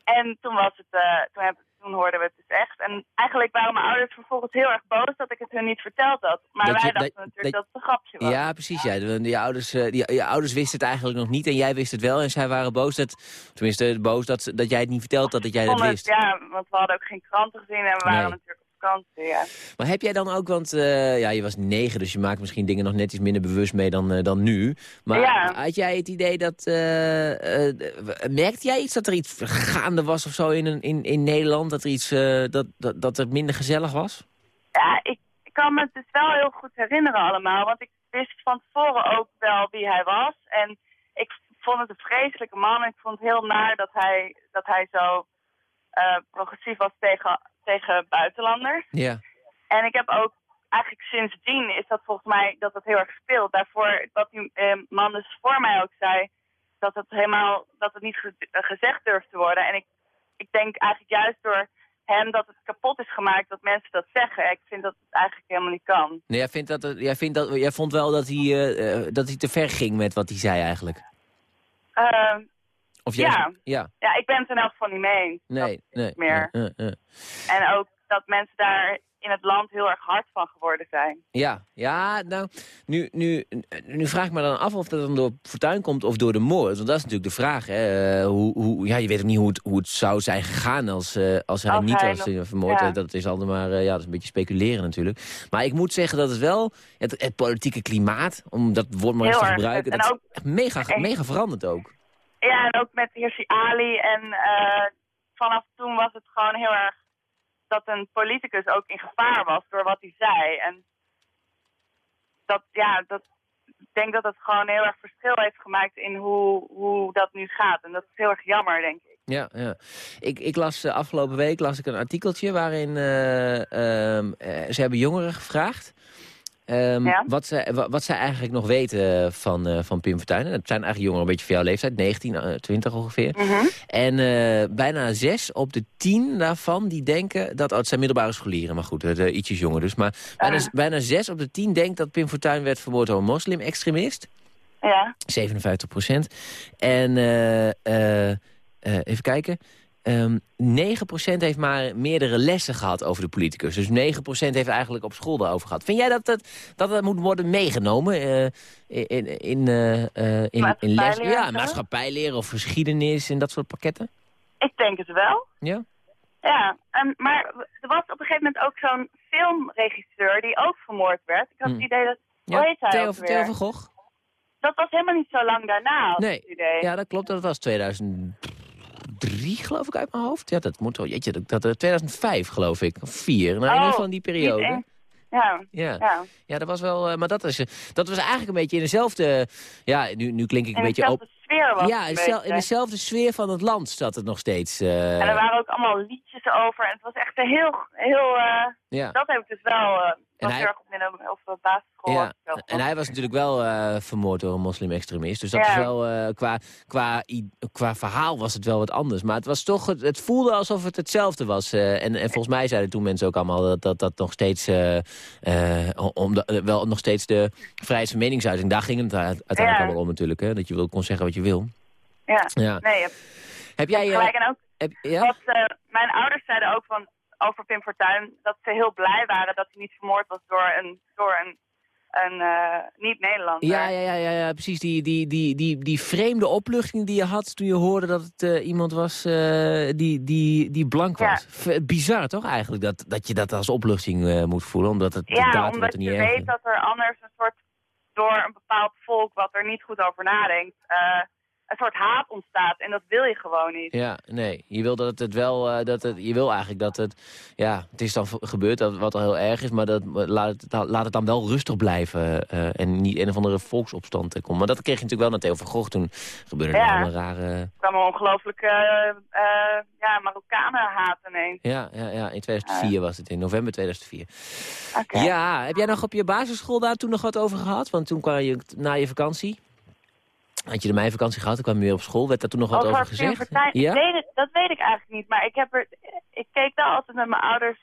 En toen, was het, eh, toen, heb, toen hoorden we het dus echt. En eigenlijk waren mijn ouders vervolgens heel erg boos dat ik het hun niet verteld had. Maar Dat je- wij dachten dat- natuurlijk dat- dat, het een grapje was. Ja, precies. Ja. De- Je, ouders, eh, die, je ouders wisten het eigenlijk nog niet en jij wist het wel. En zij waren boos, dat, tenminste boos dat, ze- dat jij het niet verteld had dat jij dat wist. ja, want we hadden ook geen kranten gezien en we waren Nee. natuurlijk vakantie. Ja. Maar heb jij dan ook, want eh, ja, je was negen, dus je maakt misschien dingen nog net iets minder bewust mee dan, eh, dan nu. Maar Ja. had jij het idee dat, eh, merkte jij iets dat er iets gaande was of zo in, een- in, in Nederland? Dat er iets, dat, dat, dat het minder gezellig was? Ja, ik, kan me het dus wel heel goed herinneren allemaal. Want ik wist van tevoren ook wel wie hij was. En ik vond het een vreselijke man. En ik vond het heel naar dat hij, dat hij zo progressief was tegen, tegen buitenlanders. Ja. En ik heb ook eigenlijk sindsdien is dat volgens mij dat dat heel erg speelt. Daarvoor, wat die eh, man dus voor mij ook zei, dat het helemaal, dat het niet ge- gezegd durft te worden. En ik, ik denk eigenlijk juist door hem dat het kapot is gemaakt dat mensen dat zeggen. Ik vind dat het eigenlijk helemaal niet kan. Nee, jij, vindt dat, het- jij, vindt dat, jij vond wel dat hij, eh, eh, dat hij te ver ging met wat hij zei eigenlijk? Eh, Of jij, Ja. Ja, ja, ik ben het in elk geval niet mee nee, nee. meer. En ook dat mensen daar in het land heel erg hard van geworden zijn. Ja, ja, nou, nu, nu, nu vraag ik me dan af of dat dan door Fortuyn komt of door de moord. Want dat is natuurlijk de vraag, hè. Eh, hoe, hoe, ja, je weet ook niet hoe het, hoe het zou zijn gegaan als, eh, als hij Als niet hij was nog- eh, vermoord. ja. Dat is altijd maar, ja, dat is een beetje speculeren natuurlijk. Maar ik moet zeggen dat het wel, het, het politieke klimaat, om dat woord maar eens te gebruiken, En dat is echt mega, echt- mega veranderd ook. Ja, en ook met Hirsi Ali. En eh, vanaf toen was het gewoon heel erg dat een politicus ook in gevaar was door wat hij zei. En dat, ja, dat, ik denk dat het gewoon heel erg verschil heeft gemaakt in hoe, hoe dat nu gaat. En dat is heel erg jammer, denk ik. Ja, ja. Ik, ik las eh, afgelopen week las ik een artikeltje waarin eh, ehm, eh, ze hebben jongeren gevraagd. Ehm, Ja? wat, ze, wa- wat zij eigenlijk nog weten van, eh, van Pim Fortuyn. En Dat zijn eigenlijk jongeren een beetje van jouw leeftijd, 19, eh, 20 ongeveer. En eh, bijna zes op de tien daarvan die denken dat... Oh, het zijn middelbare scholieren, maar goed, eh, ietsjes jonger dus. Maar bijna, bijna zes op de tien denkt dat Pim Fortuyn werd vermoord door een moslim-extremist. Ja, 57 procent. En eh, eh, eh, even kijken. Ehm 9% heeft maar meerdere lessen gehad over de politicus. Dus 9% heeft eigenlijk op school daarover gehad. Vind jij dat dat, dat, dat moet worden meegenomen eh, in, in, eh, eh, in, in les? Ja, maatschappijleren of geschiedenis en dat soort pakketten? Ik denk het wel. Ja? Ja, maar er was op een gegeven moment ook zo'n filmregisseur die ook vermoord werd. Ik had Hm. het idee dat... Ja, hoe heet hij Theo, van Gogh? Dat was helemaal niet zo lang daarna, Nee, het idee. ja, dat klopt. Dat was 2003, geloof ik, uit mijn hoofd. Ja, dat moet wel. Jeetje, dat, dat, eh, 2005, geloof ik. Of 4. Nou, in ieder Oh, geval in die periode. Ja, Ja. ja. ja, dat was wel... eh, maar dat, is, eh, dat was eigenlijk een beetje in dezelfde... Ja, nu, nu klink ik een In beetje dezelfde op... sfeer was Ja, in, beetje. dezelfde sfeer van het land zat het nog steeds. eh, En er waren ook allemaal liedjes over. En het was echt een heel... heel eh, ja. Dat heb ik dus wel... eh En was hij- heel erg op midden- of op basisschool. Ja, en hij was natuurlijk wel eh, vermoord door een moslim-extremist. Dus dat Ja. is wel, eh, qua, qua, qua verhaal was het wel wat anders. Maar het was toch, het, het voelde alsof het hetzelfde was. eh, en, en volgens mij zeiden toen mensen ook allemaal dat dat, dat nog steeds, om de, wel nog steeds de vrijheid van meningsuiting, daar ging het uiteindelijk Ja. allemaal om natuurlijk. Hè? Dat je wil, kon zeggen wat je wil. Ja, Ja. nee, Heb jij... gelijk. En ook heb, ja? wat mijn ouders zeiden ook van, over Pim Fortuyn... dat ze heel blij waren dat hij niet vermoord was door een, door een, een eh, niet-Nederlander. Ja, ja, ja, ja, ja, precies. Die, die, die, die, die vreemde opluchting die je had toen je hoorde dat het eh, iemand was eh, die, die, die blank was. Bizar toch eigenlijk dat, dat je dat als opluchting moet voelen, omdat het Ja, omdat er je niet weet erg dat er anders een soort, door een bepaald volk wat er niet goed over nadenkt, een soort haat ontstaat. En dat wil je gewoon niet. Ja, nee. Je wil dat het, wel, eh, dat het, je wil eigenlijk dat het, ja, het is dan gebeurd dat, wat al heel erg is, maar dat, laat, het, laat het dan wel rustig blijven eh, en niet een of andere volksopstand komt. Maar dat kreeg je natuurlijk wel naar Theo van Gogh, toen gebeurde Ja. allemaal rare... Er kwamen ongelooflijk eh eh, ja, Marokkanen haat ineens. Ja, ja, ja, in 2004 was het, in november 2004. Oké. Ja, heb jij nog op je basisschool daar toen nog wat over gehad? Want toen kwam je na je vakantie. Had je de meivakantie gehad, toen kwam weer op school. Werd daar toen nog wat over, gezegd? Ja? ik het, dat weet ik eigenlijk niet. Maar ik, heb er, ik keek wel altijd met mijn ouders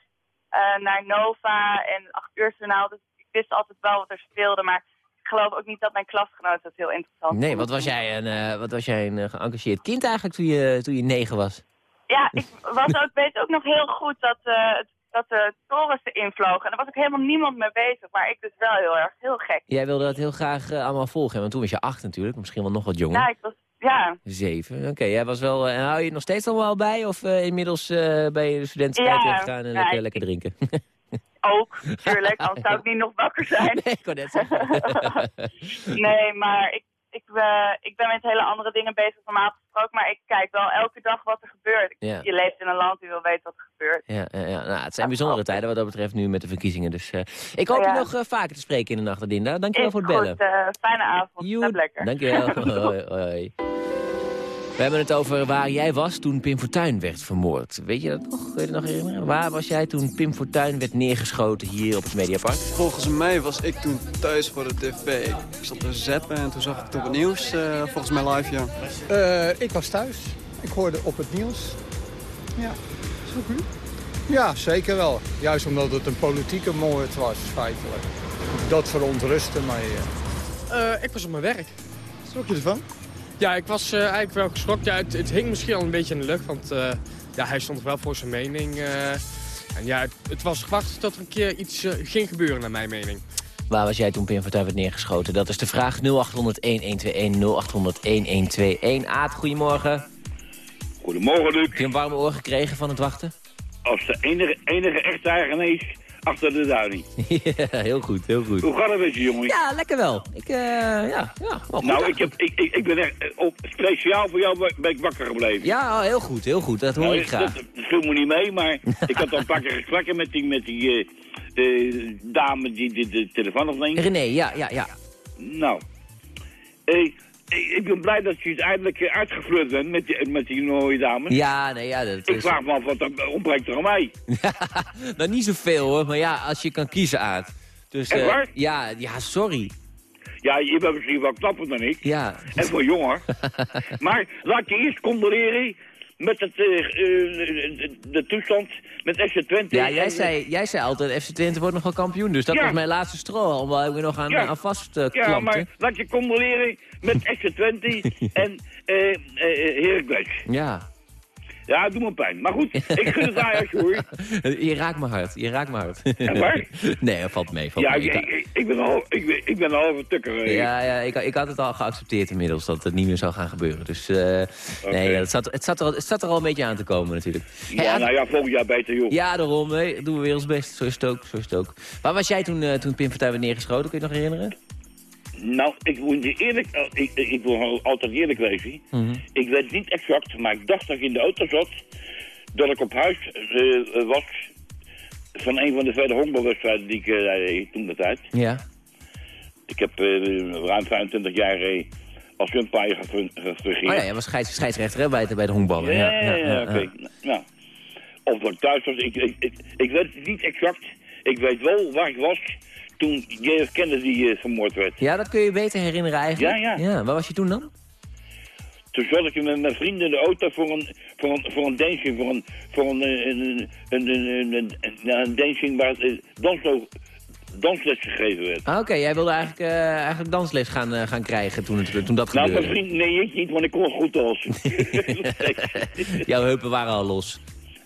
eh, naar Nova en 8 uur journaal. Dus ik wist altijd wel wat er speelde. Maar ik geloof ook niet dat mijn klasgenoten dat heel interessant Nee, wat was jij een, eh, wat was jij een eh, geëngageerd kind eigenlijk toen je, toen je negen was? Ja, ik was ook, weet ook nog heel goed dat, eh, dat de torens erin vlogen. En er was ook helemaal niemand mee bezig. Maar ik dus wel heel erg, heel gek. Jij wilde dat heel graag eh, allemaal volgen, want toen was je acht natuurlijk. Misschien wel nog wat jonger. Ja, ik was, ja. Zeven, oké. jij was wel, eh, en hou je het nog steeds allemaal bij? Of eh, inmiddels eh, ben je de studententijd Ja, en ja, lekker, ik- lekker drinken? Ook, tuurlijk. Anders zou ik niet nog wakker zijn. nee, ik kon net zeggen. Nee, maar ik, ik, eh, ik ben met hele andere dingen bezig normaal gesproken. Maar ik kijk wel elke dag wat er gebeurt. Ja. Je leeft in een land die wil weten wat er Ja, ja, ja. Nou, het zijn bijzondere tijden wat dat betreft nu met de verkiezingen. Dus eh, ik hoop Ja. je nog eh, vaker te spreken in de nacht, Adinda. Dankjewel Is voor het bellen. goed, eh, fijne avond. Slaap lekker. Dankjewel. hoi, hoi. We hebben het over waar jij was toen Pim Fortuyn werd vermoord. Weet je dat nog? Kun je het nog herinneren? Waar was jij toen Pim Fortuyn werd neergeschoten hier op het Mediapark? Volgens mij was ik toen thuis voor de tv. Ik zat te zappen en toen zag ik het op het nieuws, eh, volgens mij live, ja. Eh, ik was thuis. Ik hoorde op het nieuws. Ja. Zo goed? Ja, zeker wel. Juist omdat het een politieke moord was, feitelijk. Dat verontrustte mij. eh. Eh, ik was op mijn werk. Schrok je ervan? Ja, ik was eh, eigenlijk wel geschrokken. Ja, het, het hing misschien al een beetje in de lucht, want eh, ja, hij stond wel voor zijn mening. eh. en ja, het, het was gewacht tot er een keer iets ging gebeuren, naar mijn mening. Waar was jij toen Pim Fortuyn werd neergeschoten? Dat is de vraag 0800-1121, 0800-1121. Aad, goedemorgen. Goedemorgen, Luc. Heb je een warme oor gekregen van het wachten? Als de enige, enige echte eigenaar achter de duining. ja, heel goed, heel goed. Hoe gaat het met je, jongen? Ja, lekker wel. Ik, eh, ja, ja, wel nou, ik, heb, ik, ik, ik ben echt, eh, op, speciaal voor jou ben ik wakker gebleven. Ja, oh, heel goed, heel goed. Dat hoor Nou, ik graag. Dat, dat viel me niet mee, maar ik had al een paar keer gesprekken met die, met die eh, dame die de, de telefoon opneemt. René, ja, ja, ja. Nou, eh, ik, ben blij dat je uiteindelijk eh, uitgeflirt bent met die, met die mooie dame. Ja, nee, ja, dat Ik is... vraag me af, wat er ontbreekt er aan mij? nou, niet zoveel hoor, maar ja, als je kan kiezen, Aad. Dus, eh, waar? ja, ja, sorry. Ja, je bent misschien wel knapper dan ik. Ja. En voor jonger. maar laat je eerst condoleren met het, eh, eh, de, toestand met FC Twente. Ja, jij zei, jij zei altijd, FC Twente wordt nog wel kampioen. Dus dat Ja. was mijn laatste stro, omdat ik er nog aan, Ja. aan vast eh, Ja, maar laat je condoleren met FC Twente en eh Heracles. Ja. Ja, doe me pijn. Maar goed, ik gun het Ajax hoor. Je raakt me hard, je raakt me hard. Ja, nee, dat valt mee. Valt Ja, mee. ik, Ik ben al, ik, ben- ik ben een halve tukker. eh. Ja, ja ik, ik had het al geaccepteerd inmiddels dat het niet meer zou gaan gebeuren. Dus eh, nee, het zat, het, zat er, al- het zat er al een beetje aan te komen natuurlijk. Hey, Ja, nou ja, volgend jaar beter joh. ja, daarom. Nee, doen we weer ons best. Zo is het ook. Zo is het ook. Waar was jij toen, eh, toen Pim Fortuyn werd neergeschoten? Kun je nog herinneren? Nou, ik moet je eerlijk, ik, ik, wil altijd eerlijk wezen. Mhm. Ik weet niet exact, maar ik dacht dat ik in de auto zat. Dat ik op huis was van een van de vele honkbalwedstrijden die ik eh, toen de tijd. Ja. Ik heb eh, ruim 25 jaar eh, als umpire gefun- gefungeerd. Oh ja, jij was scheids, scheidsrechter hè, bij, de, bij de honkballen. Ja, ja, ja, oké. Nou, of dat ik thuis was, ik, ik, ik, ik weet het niet exact. Ik weet wel waar ik was toen JF Kennedy eh, vermoord werd. Ja, dat kun je beter herinneren eigenlijk. Ja, ja. waar was je toen dan? Toen zat ik met mijn vrienden in de auto voor een, voor een, voor een dancing, voor een, voor een, eh, een, een, een, dancing waar eh, danslo, dansles gegeven werd. Ah, Oké, jij wilde eigenlijk, eh, eigenlijk dansles gaan, gaan krijgen toen, het, toen dat Nou, gebeurde. mijn vriend, nee, ik niet, want ik kon goed dansen. Jouw heupen waren al los.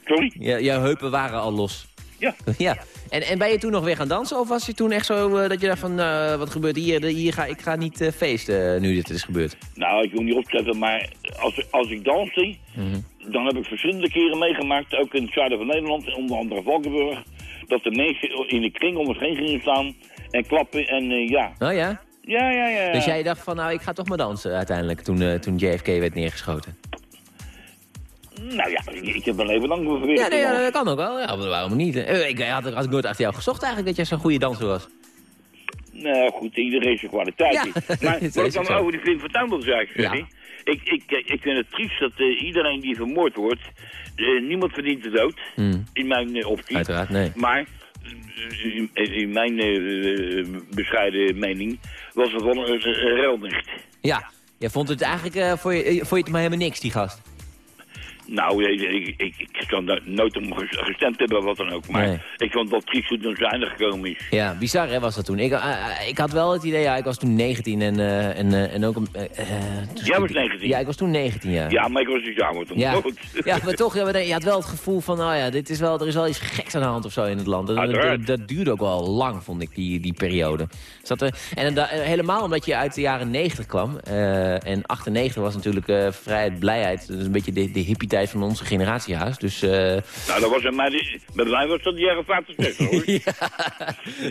Sorry? Ja, jouw heupen waren al los. Ja. ja. En, en ben je toen nog weer gaan dansen? Of was je toen echt zo eh, dat je dacht van, eh, wat gebeurt hier? Hier ga, ik ga niet eh, feesten nu dit is gebeurd. Nou, ik wil niet opzetten, maar als, als ik danste, dan heb ik verschillende keren meegemaakt, ook in het zuiden van Nederland, onder andere Valkenburg, dat de mensen in de kring om ons heen gingen staan en klappen en ja. Oh ja? Ja, ja, ja. Dus jij dacht van, nou, ik ga toch maar dansen uiteindelijk toen, toen JFK werd neergeschoten. Nou ja, ik, heb mijn leven lang geprobeerd Ja, nee, ja, dat kan ook wel. Ja, maar waarom niet? Eh, Ik had, had ik nooit achter jou gezocht eigenlijk dat jij zo'n goede danser was. Nou goed, iedereen zijn kwaliteit. Ja, Maar wat ik dan over die Tuin wil zeggen, Ja. ik, ik, ik, ik vind het triest dat eh, iedereen die vermoord wordt, eh, niemand verdient de dood, Hmm. in mijn eh, optiek. Uiteraard, nee. Maar eh, in, in mijn eh, eh, bescheiden mening was het wel een, een. Ja, jij vond het eigenlijk eh, voor, je, eh, vond je het maar helemaal niks, die gast. Nou, ik, ik, ik, no- nooit om ges- gestemd hebben of wat dan ook. Maar Nee. ik vond dat triest hoe aan zijn gekomen is. Ja, bizar hè, was dat toen. Ik, eh, eh, ik had wel het idee, ja, ik was toen 19 en, eh, en, en ook... toen- Jij was 19? Ja, ik was toen 19, ja. Ja, maar ik was niet ouder toen. Ja, ja maar toch, ja, maar je had wel het gevoel van, nou ja, dit is wel, er is wel iets geks aan de hand of zo in het land. Dat, dat, dat duurde ook wel lang, vond ik, die, die periode. Er, en da- helemaal omdat je uit de jaren 90 kwam. en 98 was natuurlijk vrijheid, blijheid. Dat is een beetje de, de van onze generatiehuis. Dus eh, Nou, dat was bij mij, bij mij was dat de jaren 50, 60 hoor.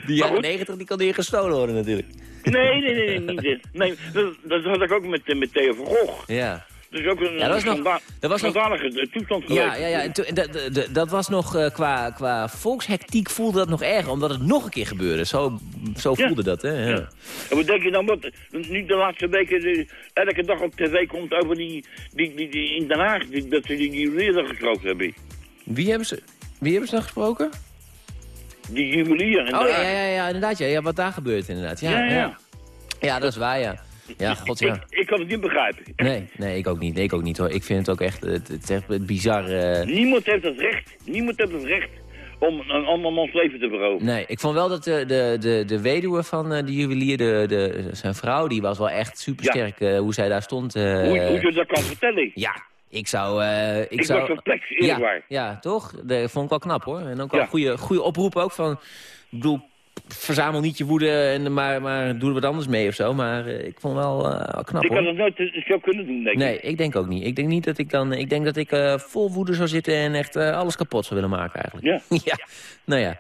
die jaren 90 die kon hier gestolen worden natuurlijk. Nee, nee, nee, nee, niet dit. Nee, dat, dat had ik ook met, met Theo van Gogh. Ja. Ook een Ja, dat was nog- dat was nog- eh, toestand geweest. Ja, ja, ja. dat- was nog eh, qua, qua volkshectiek voelde dat nog erger, omdat het nog een keer gebeurde. Zo, zo Ja. voelde dat, hè? Ja. Ja. En wat denk je dan, wat, nu de laatste weken, de- elke dag op tv komt over die, die, die, die in Den Haag, die, dat ze die, juwelier gesproken hebben. Wie hebben ze, wie hebben ze nou gesproken? Die juwelier Oh ja, ja, ja, ja, inderdaad. Ja, ja, wat daar gebeurt inderdaad. Ja, ja. ja. dat is waar, ja. Ja, god ja. Ik, ik kan het niet begrijpen. Nee, nee, ik ook niet. Nee, ik ook niet hoor. Ik vind het ook echt, het, het is echt bizar. eh. Niemand heeft het recht, niemand heeft het recht om een ander mans leven te beroven. Nee, ik vond wel dat de, de, de, de weduwe van eh, de juwelier, de, de, zijn vrouw, die was wel echt supersterk eh, hoe zij daar stond. Hoe, hoe je dat kan vertellen. Ja, ik zou... eh, ik, Ik zou was perplex, eerlijk ja, waar. Ja, toch? Dat vond ik wel knap hoor. En ook wel Ja. een goede, goede oproep ook van... Ik bedoel, verzamel niet je woede, en, maar, maar doe er wat anders mee of zo. Maar eh, ik vond wel eh, knap ik had het nooit eh, zo kunnen doen, denk ik. Nee, ik denk ook niet. Ik denk niet dat ik dan... Ik denk dat ik vol woede zou zitten en echt alles kapot zou willen maken eigenlijk. Ja. ja. Nou ja.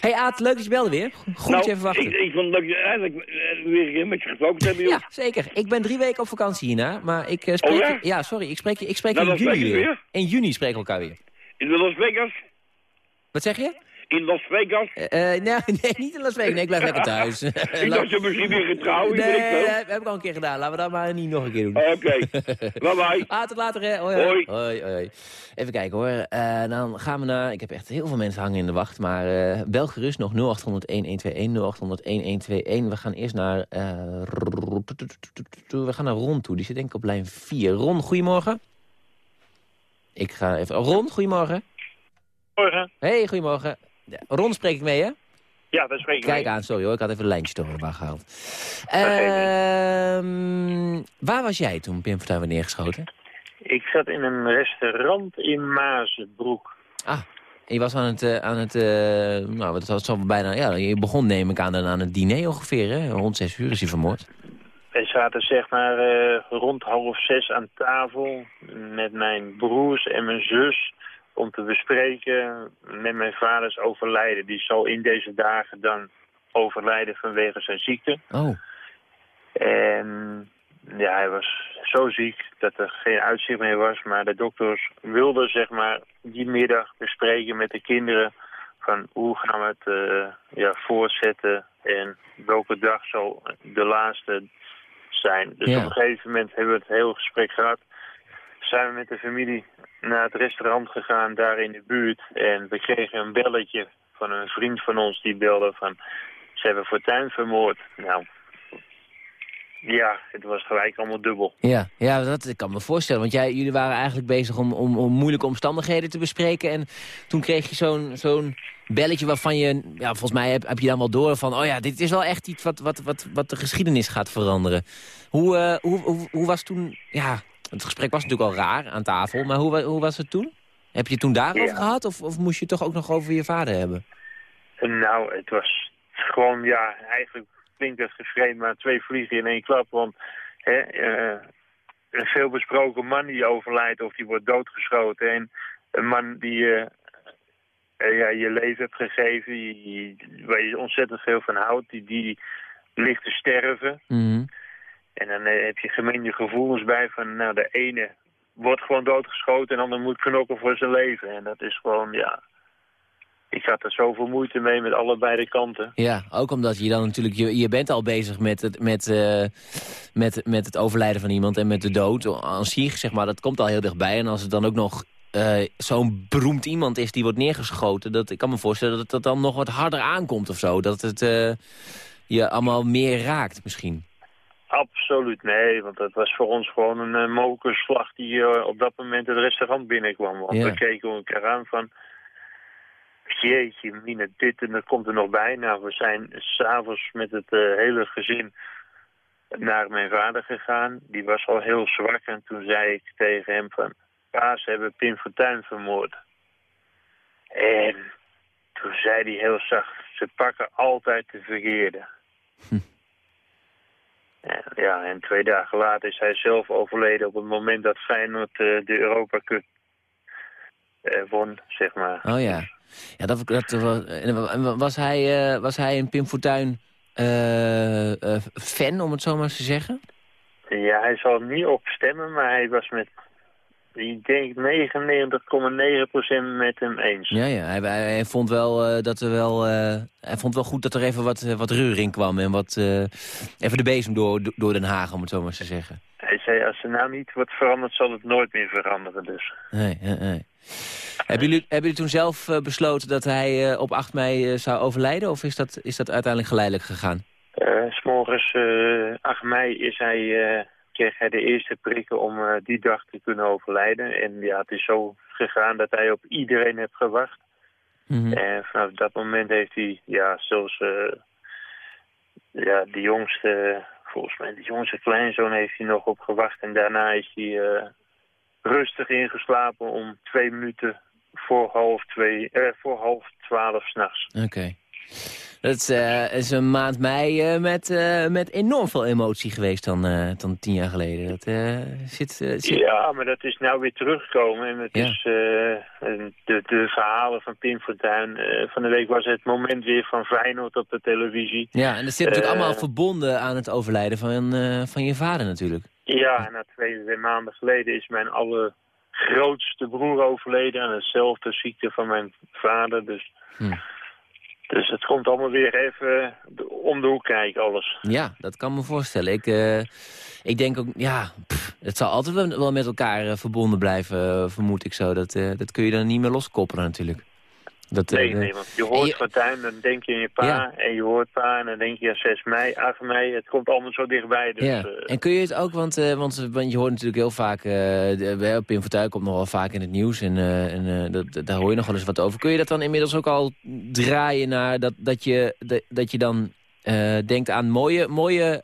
Hey Aad, leuk dat je belde weer. Goed nou, je even wachten. Ik, ik vond dat je eigenlijk weer met je gesproken joh. Ja, zeker. Ik ben drie weken op vakantie hierna, maar ik spreek... Oh ja? ja? sorry. Ik spreek, je- ik spreek je in juni weer. weer? In juni spreken we elkaar weer. In de Las Vegas? Wat zeg je? In Las Vegas? Eh, eh, nee, nee, niet in Las Vegas. Nee, ik blijf lekker thuis. ik dacht je misschien weer getrouwd. Nee, dat heb ik al een keer gedaan. Laten we dat maar niet nog een keer doen. Oké. Bye bye. Ah, tot later, hè. Hoi, Hoi. hoi. hoi. Even kijken, hoor. Eh, dan gaan we naar... Ik heb echt heel veel mensen hangen in de wacht. Maar eh, bel gerust nog 0800-1121, 0800-1121. We gaan eerst naar... eh, we gaan naar Ron toe. Die zit denk ik op lijn 4. Ron, goedemorgen. Ik ga even... Ron, goedemorgen. Morgen. Hey, goedemorgen. Ron spreek ik mee, hè? Ja, dat spreek ik Kijk mee. aan, sorry hoor. Ik had even een lijntje door elkaar gehaald. Ehm, waar was jij toen Pim Fortuyn werd neergeschoten? Ik zat in een restaurant in Maasbroek. Ah, en je was aan het, eh, aan het uh, nou, dat was bijna, ja, je begon neem ik aan, aan het diner ongeveer, hè? Rond zes uur is hij vermoord. Wij zaten zeg maar uh, rond half zes aan tafel met mijn broers en mijn zus om te bespreken met mijn vaders overlijden. Die zal in deze dagen dan overlijden vanwege zijn ziekte. Oh. En ja, hij was zo ziek dat er geen uitzicht meer was. Maar de dokters wilden zeg maar die middag bespreken met de kinderen... van hoe gaan we het uh, ja, voortzetten en welke dag zal de laatste zijn. Dus Ja. op een gegeven moment hebben we het hele gesprek gehad. Zijn we met de familie naar het restaurant gegaan daar in de buurt. En we kregen een belletje van een vriend van ons die belde van... ze hebben Fortuyn vermoord. Nou, ja, het was gelijk allemaal dubbel. Ja, ja dat ik kan me voorstellen. Want jij, jullie waren eigenlijk bezig om, om, om moeilijke omstandigheden te bespreken. En toen kreeg je zo'n zo'n belletje waarvan je... Ja, volgens mij heb, heb je dan wel door van... Oh ja, dit is wel echt iets wat, wat, wat, wat de geschiedenis gaat veranderen. Hoe, eh, hoe, hoe, hoe was toen... Ja, het gesprek was natuurlijk al raar aan tafel. Maar hoe, hoe was het toen? Heb je het toen daarover Ja. gehad? Of, of moest je het toch ook nog over je vader hebben? Nou, het was gewoon, ja, eigenlijk klinkt het gevreemd, maar twee vliegen in één klap. Want hè, eh, een veelbesproken man die overlijdt of die wordt doodgeschoten. En een man die eh, eh, ja, je leven hebt gegeven, die, waar je ontzettend veel van houdt, die, die ligt te sterven. Mhm. En dan eh, heb je gemengde gevoelens bij van, nou, de ene wordt gewoon doodgeschoten en de ander moet knokken voor zijn leven. En dat is gewoon, ja... Ik had er zoveel moeite mee met allebei de kanten. Ja, ook omdat je dan natuurlijk... Je, je bent al bezig met het, met, eh, met, met het overlijden van iemand en met de dood. Aan zich, zeg maar, dat komt al heel dichtbij. En als het dan ook nog eh, zo'n beroemd iemand is die wordt neergeschoten... Dat, ik kan me voorstellen dat het dan nog wat harder aankomt of zo. Dat het je allemaal meer raakt misschien. Absoluut nee, want dat was voor ons gewoon een uh, mokerslag die eh, op dat moment het restaurant binnenkwam. Want Ja. we keken elkaar aan van, jeetje mine, dit en dat komt er nog bij. Nou, we zijn s'avonds met het eh, hele gezin naar mijn vader gegaan. Die was al heel zwak en toen zei ik tegen hem van, pa, ze hebben Pim Fortuyn vermoord. En toen zei hij heel zacht, ze pakken altijd de verkeerde. En, ja, en twee dagen later is hij zelf overleden op het moment dat Feyenoord eh, de Europa Cup eh, won, zeg maar. Oh ja. ja dat, dat, was- en was, hij, eh, was hij een Pim Fortuyn eh, eh, fan, om het zo maar eens te zeggen? Ja, hij zal niet op stemmen, maar hij was met, ik denk 99,9% met hem eens. Ja, ja. Hij, hij, hij vond wel eh, dat er wel. eh, hij vond wel goed dat er even wat, eh, wat reuring kwam en wat. even de bezem door, door Den Haag, om het zo maar eens te zeggen. Hij zei, als er nou niet wordt veranderd, zal het nooit meer veranderen dus. Nee, nee, nee. Hebben jullie, hebben jullie toen zelf besloten dat hij op 8 mei zou overlijden? Of is dat, is dat uiteindelijk geleidelijk gegaan? S S'morgens, eh 8 mei, is hij, kreeg hij de eerste prikken om eh, die dag te kunnen overlijden. En ja, het is zo gegaan dat hij op iedereen heeft gewacht. Mhm. En vanaf dat moment heeft hij, ja, zelfs eh, ja, de jongste, volgens mij de jongste kleinzoon heeft hij nog op gewacht. En daarna is hij eh, rustig ingeslapen om twee minuten voor half, twee, eh, voor half twaalf s'nachts. Oké. Dat is, eh, is een maand mei eh, met, eh, met enorm veel emotie geweest dan, dan tien jaar geleden. Dat zit, zit... Ja, maar dat is nou weer teruggekomen. En het Ja. is de, de verhalen van Pim Fortuyn. van de week was het moment weer van Feyenoord op de televisie. Ja, en dat zit natuurlijk allemaal verbonden aan het overlijden van, van je vader natuurlijk. Ja, en na twee, twee maanden geleden is mijn allergrootste broer overleden aan hetzelfde ziekte van mijn vader. Dus, Hm. Dus het komt allemaal weer even de- om de hoek kijken, alles. Ja, dat kan me voorstellen. Ik, eh, ik denk ook, ja, het zal altijd wel, met elkaar eh, verbonden blijven, eh, vermoed ik zo. Dat, eh, dat kun je dan niet meer loskoppelen natuurlijk. Dat, eh, Nee, nee, want je hoort je- Fortuyn, dan denk je aan je pa. Ja. En je hoort pa en dan denk je aan 6 mei, 8 mei. Het komt allemaal zo dichtbij. Dus, ja. eh, En kun je het ook, want, eh, want, want je hoort natuurlijk heel vaak... de- Pim Fortuyn komt nog wel vaak in het nieuws en, en dat, daar hoor je nog wel eens wat over. Kun je dat dan inmiddels ook al draaien naar dat, dat, je, dat, dat je dan denkt aan mooie, mooie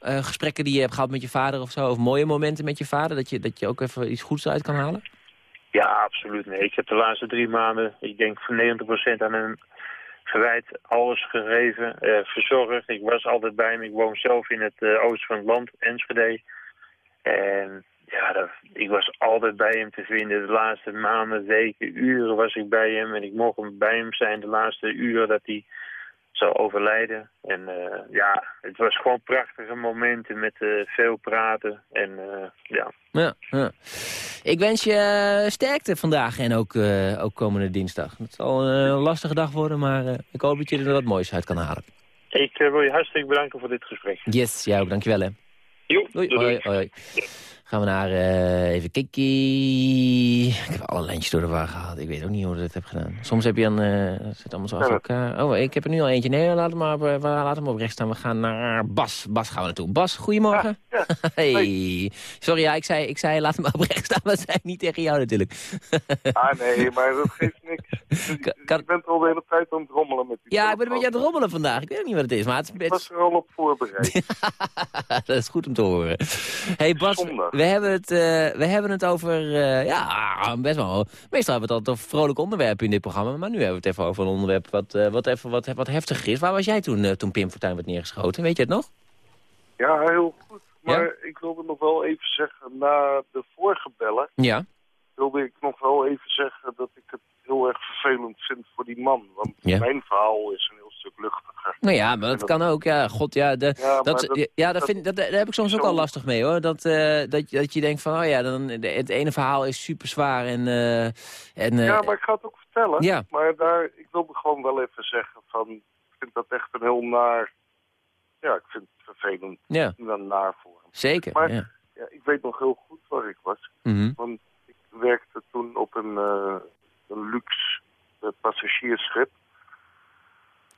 gesprekken die je hebt gehad met je vader of zo? Of mooie momenten met je vader? Dat je, dat je ook even iets goeds eruit kan halen? Ja, absoluut. Nee. Ik heb de laatste drie maanden, ik denk voor 90% aan hem gewijd. Alles gegeven, eh, verzorgd. Ik was altijd bij hem. Ik woon zelf in het eh, oosten van het land, Enschede. En ja, dat, ik was altijd bij hem te vinden. De laatste maanden, weken, uren was ik bij hem. En ik mocht bij hem zijn de laatste uren dat hij zou overlijden. En eh, ja, het was gewoon prachtige momenten met eh, veel praten. En eh, ja, Ja, ja. Ik wens je sterkte vandaag en ook, ook komende dinsdag. Het zal een lastige dag worden, maar ik hoop dat je er wat moois uit kan halen. ik wil je hartstikke bedanken voor dit gesprek. Yes, jij ook. Dankjewel, hè. Jo, Doei. doei, Hoi, doei. hoi. Gaan we naar, eh, even kijken. Ik heb alle lijntjes door de war gehad. Ik weet ook niet hoe ik dat heb gedaan. Soms heb je een, eh, het zit allemaal zo achter elkaar. Oh, ik heb er nu al eentje. Nee, laat hem maar, op, eh, laat hem op rechts staan. We gaan naar Bas. Bas gaan we naartoe. Bas, goedemorgen. hey. Sorry, ja, ik zei, ik zei laat hem maar op rechts staan. Maar dat zei ik niet tegen jou natuurlijk. Ah nee, maar dat geeft niks. Je bent al de hele tijd aan het rommelen met die Ja, ik ben een beetje aan het rommelen vandaag. Ik weet ook niet wat het is, maar het is... Ik was er al op voorbereid. dat is goed om te horen. hey Bas, we hebben het, eh, we hebben het over, eh, ja, best wel. Meestal hebben we het altijd over vrolijke onderwerpen in dit programma. Maar nu hebben we het even over een onderwerp wat, eh, wat, even, wat, wat heftiger is. Waar was jij toen, toen Pim Fortuyn werd neergeschoten? Weet je het nog? Ja, heel goed. Maar ik wilde nog wel even zeggen, na de vorige bellen... Ja. wilde ik nog wel even zeggen dat ik het heel erg vervelend vind voor die man. Want Ja. mijn verhaal is een stuk luchtiger. Nou ja, maar dat kan ook. Ja, god, ja. De, Ja, dat, dat- ja, dat, vind, dat, daar heb ik soms ook al lastig mee, hoor. Dat, eh, dat, je- dat je denkt van, oh ja, dan, het ene verhaal is super zwaar en... eh, en eh, ja, maar ik ga het ook vertellen. Ja. Maar daar, ik wilde gewoon wel even zeggen van... Ik vind dat echt een heel naar... Ja, ik vind het vervelend. Ja. Dan naar voor hem. Zeker, Maar ja. ja, ik weet nog heel goed waar ik was. Mhm. Want ik werkte toen op een, een luxe passagiersschip.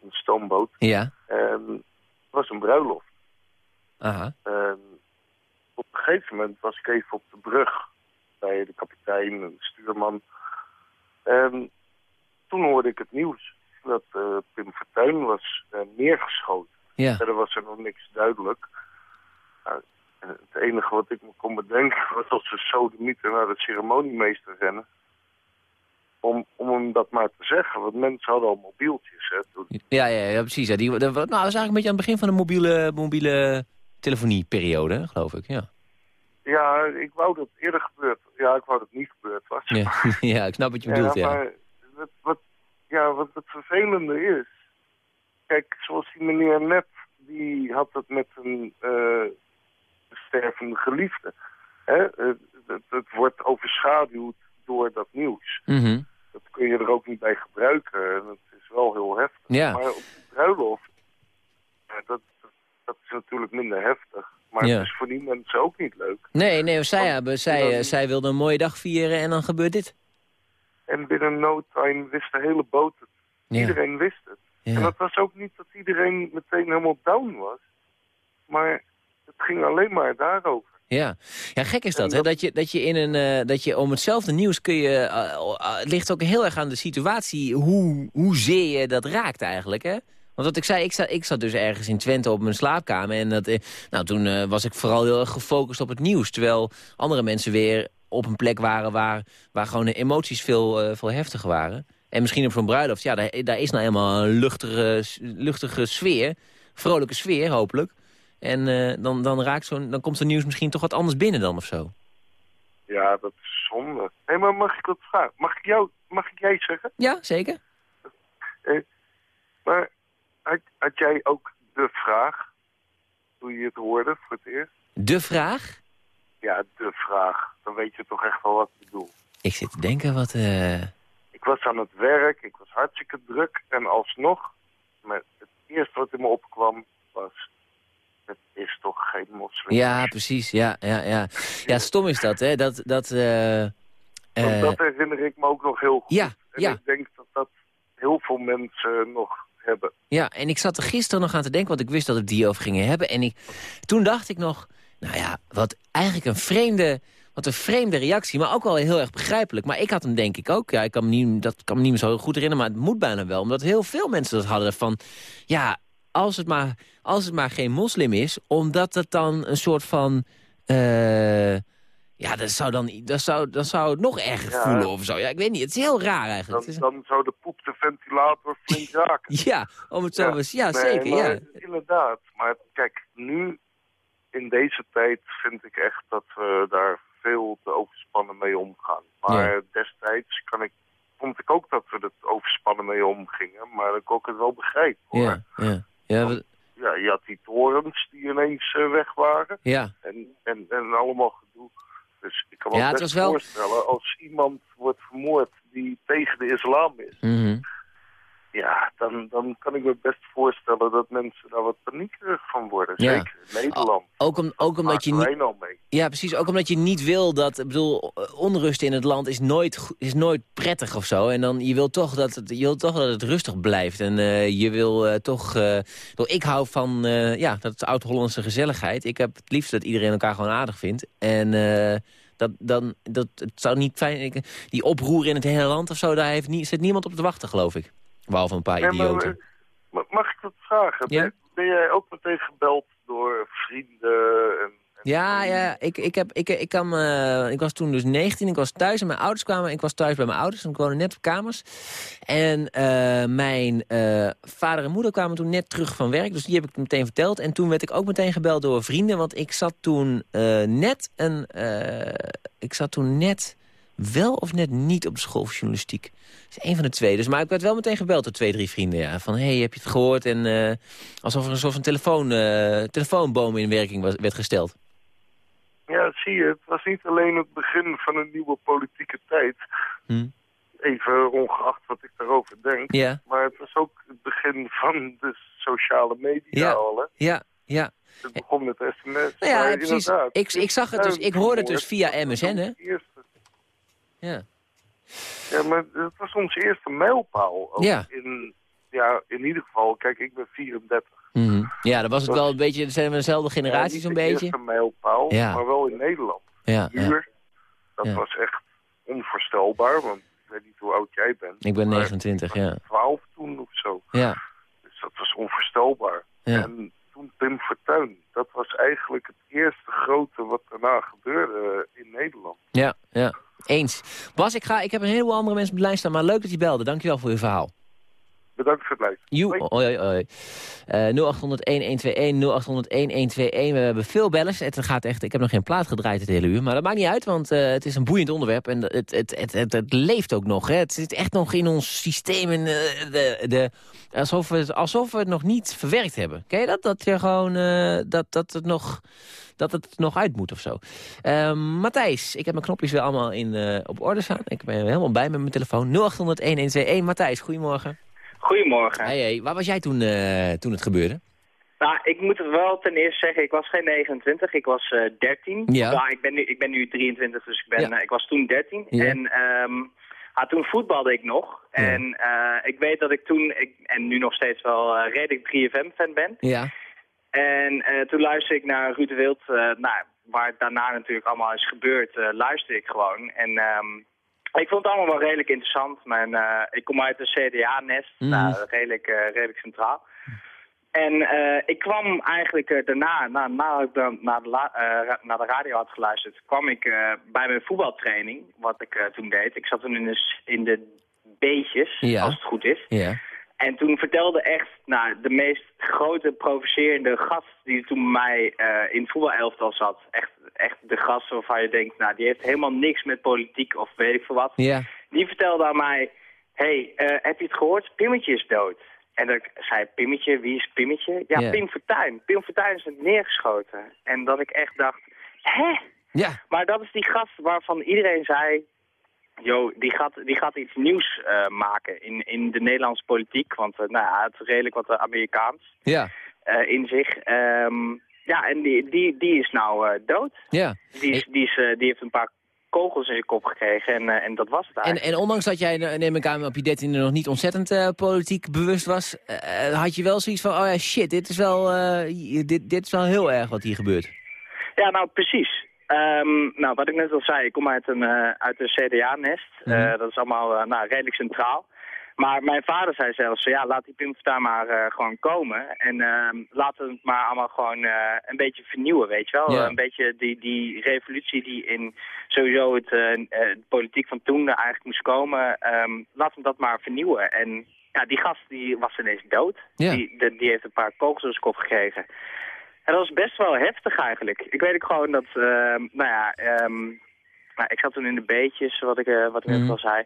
Een stoomboot. Ja. Het was een bruiloft. Aha. En op een gegeven moment was ik even op de brug bij de kapitein en de stuurman. En toen hoorde ik het nieuws dat eh, Pim Fortuyn was eh, neergeschoten. Ja. Verder was er nog niks duidelijk. Nou, en het enige wat ik me kon bedenken was als ze sodemieter naar de ceremoniemeester rennen. Om, om hem dat maar te zeggen, want mensen hadden al mobieltjes. Hè, toen. Ja, ja, ja, precies. Ja. Die, nou, dat was eigenlijk een beetje aan het begin van de mobiele, mobiele telefonieperiode, geloof ik. Ja. Ja, ik wou dat eerder gebeurd. Ja, ik wou dat het niet gebeurd was. Ja, ja, ik snap wat je bedoelt, ja. maar wat, wat, ja, wat het vervelende is... Kijk, zoals die meneer net, die had het met een eh, stervende geliefde. Hè? Het, het, het wordt overschaduwd door dat nieuws. Mhm. Dat kun je er ook niet bij gebruiken. En het is wel heel heftig. Ja. Maar op de bruiloft, dat, dat is natuurlijk minder heftig. Maar Ja. het is voor die mensen ook niet leuk. Nee, nee, zij, hebben, zij, eh, zij wilden een mooie dag vieren en dan gebeurt dit. En binnen no time wist de hele boot het. Ja. Iedereen wist het. Ja. En dat was ook niet dat iedereen meteen helemaal down was. Maar het ging alleen maar daarover. Ja. ja, gek is dat, hè? Dat je, dat je in een, eh, dat je om hetzelfde nieuws kun je, eh, het ligt ook heel erg aan de situatie, hoe, hoezeer je dat raakt eigenlijk, hè? Want wat ik zei, ik zat, ik zat dus ergens in Twente op mijn slaapkamer en dat, eh, nou, toen was ik vooral heel erg gefocust op het nieuws, terwijl andere mensen weer op een plek waren waar, waar gewoon de emoties veel, veel heftiger waren. En misschien op zo'n bruiloft, ja, daar, daar is nou helemaal een luchtige, luchtige sfeer, vrolijke sfeer hopelijk. En eh, dan, dan, raakt zo'n, dan komt het nieuws misschien toch wat anders binnen dan of zo. Ja, dat is zonde. Hé, maar mag ik wat vragen? Mag ik jou, mag ik jij zeggen? Ja, zeker. Eh, maar had, had jij ook de vraag, toen je het hoorde voor het eerst? De vraag? Ja, de vraag. Dan weet je toch echt wel wat ik bedoel. Ik zit te denken wat... eh, Ik was aan het werk, ik was hartstikke druk. En alsnog, met het eerste wat in me opkwam was... Het is toch geen moslim? Ja, precies. Ja, ja, ja. ja, stom is dat, hè. Dat, dat, eh, Want eh, dat herinner ik me ook nog heel goed. Ja, en ja. ik denk dat dat heel veel mensen nog hebben. Ja, en ik zat er gisteren nog aan te denken, want ik wist dat we die over gingen hebben. En ik, toen dacht ik nog, nou ja, wat eigenlijk een vreemde, wat een vreemde reactie, maar ook wel heel erg begrijpelijk. Maar ik had hem denk ik ook, ja, ik kan me niet, dat kan me niet meer zo goed herinneren, maar het moet bijna wel. Omdat heel veel mensen dat hadden van, ja, als het maar, als het maar geen moslim is... omdat het dan een soort van... eh, ja, dat zou dan, dat zou, dat zou het nog erger Ja. voelen of zo. Ja, ik weet niet, het is heel raar eigenlijk. Dan, zou de poep de ventilator flink raken. Ja, om het zo eens... Ja, Nee, zeker, maar ja. Inderdaad. Maar kijk, nu in deze tijd vind ik echt dat we daar veel te overspannen mee omgaan. Maar Ja. destijds kan ik, vond ik ook dat we er overspannen mee omgingen. Maar ik ook het wel begrijp. Hoor. Ja, ja. Ja, we- Ja, je had die torens die ineens eh, weg waren. ja. En, en, en allemaal gedoe. Dus ik kan me Ja, best wel- voorstellen als iemand wordt vermoord die tegen de islam is. Mhm. Ja, dan, dan kan ik me best voorstellen dat mensen daar wat paniekerig van worden. Ja. Zeker in Nederland. Ook, om, ook omdat je niet... Ja, precies. Ook omdat je niet wil dat... Ik bedoel, onrust in het land is nooit, is nooit prettig of zo. En dan, je wil toch dat het, je wil toch dat het rustig blijft. En eh, je wil eh, toch... eh, ik hou van ja, dat oud-Hollandse gezelligheid. Ik heb het liefst dat iedereen elkaar gewoon aardig vindt. En dat, dan, dat, het zou niet fijn... Die oproer in het hele land of zo, daar heeft niet, zit niemand op te wachten, geloof ik. Behalve een paar Nee, maar, idioten. eh, ma- mag ik dat vragen? Ja? Ben, ben jij ook meteen gebeld door vrienden? En, Ja, ja ik, ik, heb, ik, ik, kan, eh, ik was toen dus 19, ik was thuis en mijn ouders kwamen. Ik was thuis bij mijn ouders en ik woonde net op kamers. En eh, mijn vader en moeder kwamen toen net terug van werk, dus die heb ik meteen verteld. En toen werd ik ook meteen gebeld door vrienden, want ik zat toen net een... ik zat toen net wel of net niet op de school voor journalistiek. Dat is één van de twee. Dus, maar ik werd wel meteen gebeld door twee, drie vrienden. Ja. Van, hey, heb je het gehoord? En eh, alsof er een soort van telefoon, eh, telefoonboom in werking was, werd gesteld. Ja, zie je, het was niet alleen het begin van een nieuwe politieke tijd. Hm. Even ongeacht wat ik daarover denk. Ja. Maar het was ook het begin van de sociale media Ja. al. Hè? Ja, ja. Het begon met sms. Nou ja, precies. Ik, ik zag het dus, ik hoorde het dus via MSN, hè? Ja. ja, maar het was onze eerste mijlpaal. Ook Ja. In, ja, in ieder geval, kijk, ik ben 34. Mhm. Ja, dan was het wel een beetje, zijn we dezelfde generatie Ja, zo'n niet de beetje. eerste mijlpaal, Ja. maar wel in Nederland. Ja. Uur, dat was echt onvoorstelbaar, want ik weet niet hoe oud jij bent. Ik ben maar 29, ja. 12 toen of zo. Ja, Dus dat was onvoorstelbaar. En toen Pim Fortuyn, dat was eigenlijk het eerste grote wat daarna gebeurde in Nederland. ja, ja. Eens. Bas, ik, ga, ik heb een heleboel andere mensen op de lijn staan, maar leuk dat je belde. Dankjewel voor je verhaal. Bedankt voor het luisteren. Joe, oi, oi, oi. 0800-1121, 0800-1121. We hebben veel bellers. Het gaat echt, ik heb nog geen plaat gedraaid het hele uur. Maar dat maakt niet uit, want eh, het is een boeiend onderwerp. En het, het, het, het, het leeft ook nog. Hè. Het zit echt nog in ons systeem. En, eh, de, de, alsof, we, het- alsof we het nog niet verwerkt hebben. Ken je dat? Dat, je gewoon, eh, dat, dat, het nog, dat het nog uit moet of zo. Eh, Matthijs, ik heb mijn knopjes weer allemaal in, eh, op orde staan. Ik ben helemaal bij met mijn telefoon. 0800-1121. Matthijs, goedemorgen. Goedemorgen. Hey, hey, waar was jij toen, eh, toen het gebeurde? Nou, ik moet het wel ten eerste zeggen, ik was geen 29, ik was eh 13. Ja. Nou, ik ben nu, ik ben nu 23, dus ik, ben, Ja. ik was toen 13. Ja. En ehm ah, toen voetbalde ik nog. En ik weet dat ik toen, ik, en nu nog steeds wel redelijk 3FM-fan ben. Ja. En eh, toen luisterde ik naar Ruud de Wild, eh, nou, waar het daarna natuurlijk allemaal is gebeurd, eh luisterde ik gewoon. En ehm, ik vond het allemaal wel redelijk interessant. Mijn, ik kom uit een CDA-nest, Mhm. nou, redelijk, redelijk centraal. En ik kwam eigenlijk daarna, na, nadat ik dan naar, de naar de radio had geluisterd, kwam ik bij mijn voetbaltraining, wat ik toen deed. Ik zat toen in de, in de B'tjes, Ja. als het goed is. Ja. En toen vertelde echt nou, de meest grote provocerende gast die toen bij mij eh, in het voetbalelftal zat. Echt, echt de gast waarvan je denkt, nou die heeft helemaal niks met politiek of weet ik veel wat. Die vertelde aan mij, hey, eh, heb je het gehoord? Pimmetje is dood. En dat ik zei, Pimmetje, wie is Pimmetje? Ja, Ja. Pim Fortuyn. Pim Fortuyn is neergeschoten. En dat ik echt dacht, hè? Ja. Maar dat is die gast waarvan iedereen zei... Yo, die gaat, die gaat iets nieuws eh, maken in, in de Nederlandse politiek. Want eh, nou, ja, het is redelijk wat eh, Amerikaans Ja. in zich. Ehm, ja, en die, die, die is nou dood. Ja. Die, is, die, is, die heeft een paar kogels in zijn kop gekregen en, en dat was het En, eigenlijk. en ondanks dat jij, neem ik aan, op je dertiende nog niet ontzettend politiek bewust was... had je wel zoiets van, oh ja, shit, dit is wel, dit, dit is wel heel erg wat hier gebeurt. Ja, nou precies. Ehm, nou, wat ik net al zei, ik kom uit een, eh, uit een CDA-nest. Mhm. Eh, dat is allemaal eh, nou, redelijk centraal. Maar mijn vader zei zelfs, ja, laat die Pim Fortuyn maar gewoon komen. En ehm, laten we het maar allemaal gewoon een beetje vernieuwen, weet je wel. Een beetje die, die revolutie die in sowieso het, de politiek van toen eigenlijk moest komen. ehm, laten we dat maar vernieuwen. En ja, die gast die was ineens dood. Die, de- die heeft een paar kogels door zijn kop gekregen. En dat was best wel heftig eigenlijk. Ik weet ook gewoon dat, ehm, nou ja, ehm, nou, ik zat toen in de beetjes, wat ik, eh, wat ik net Mhm. al zei.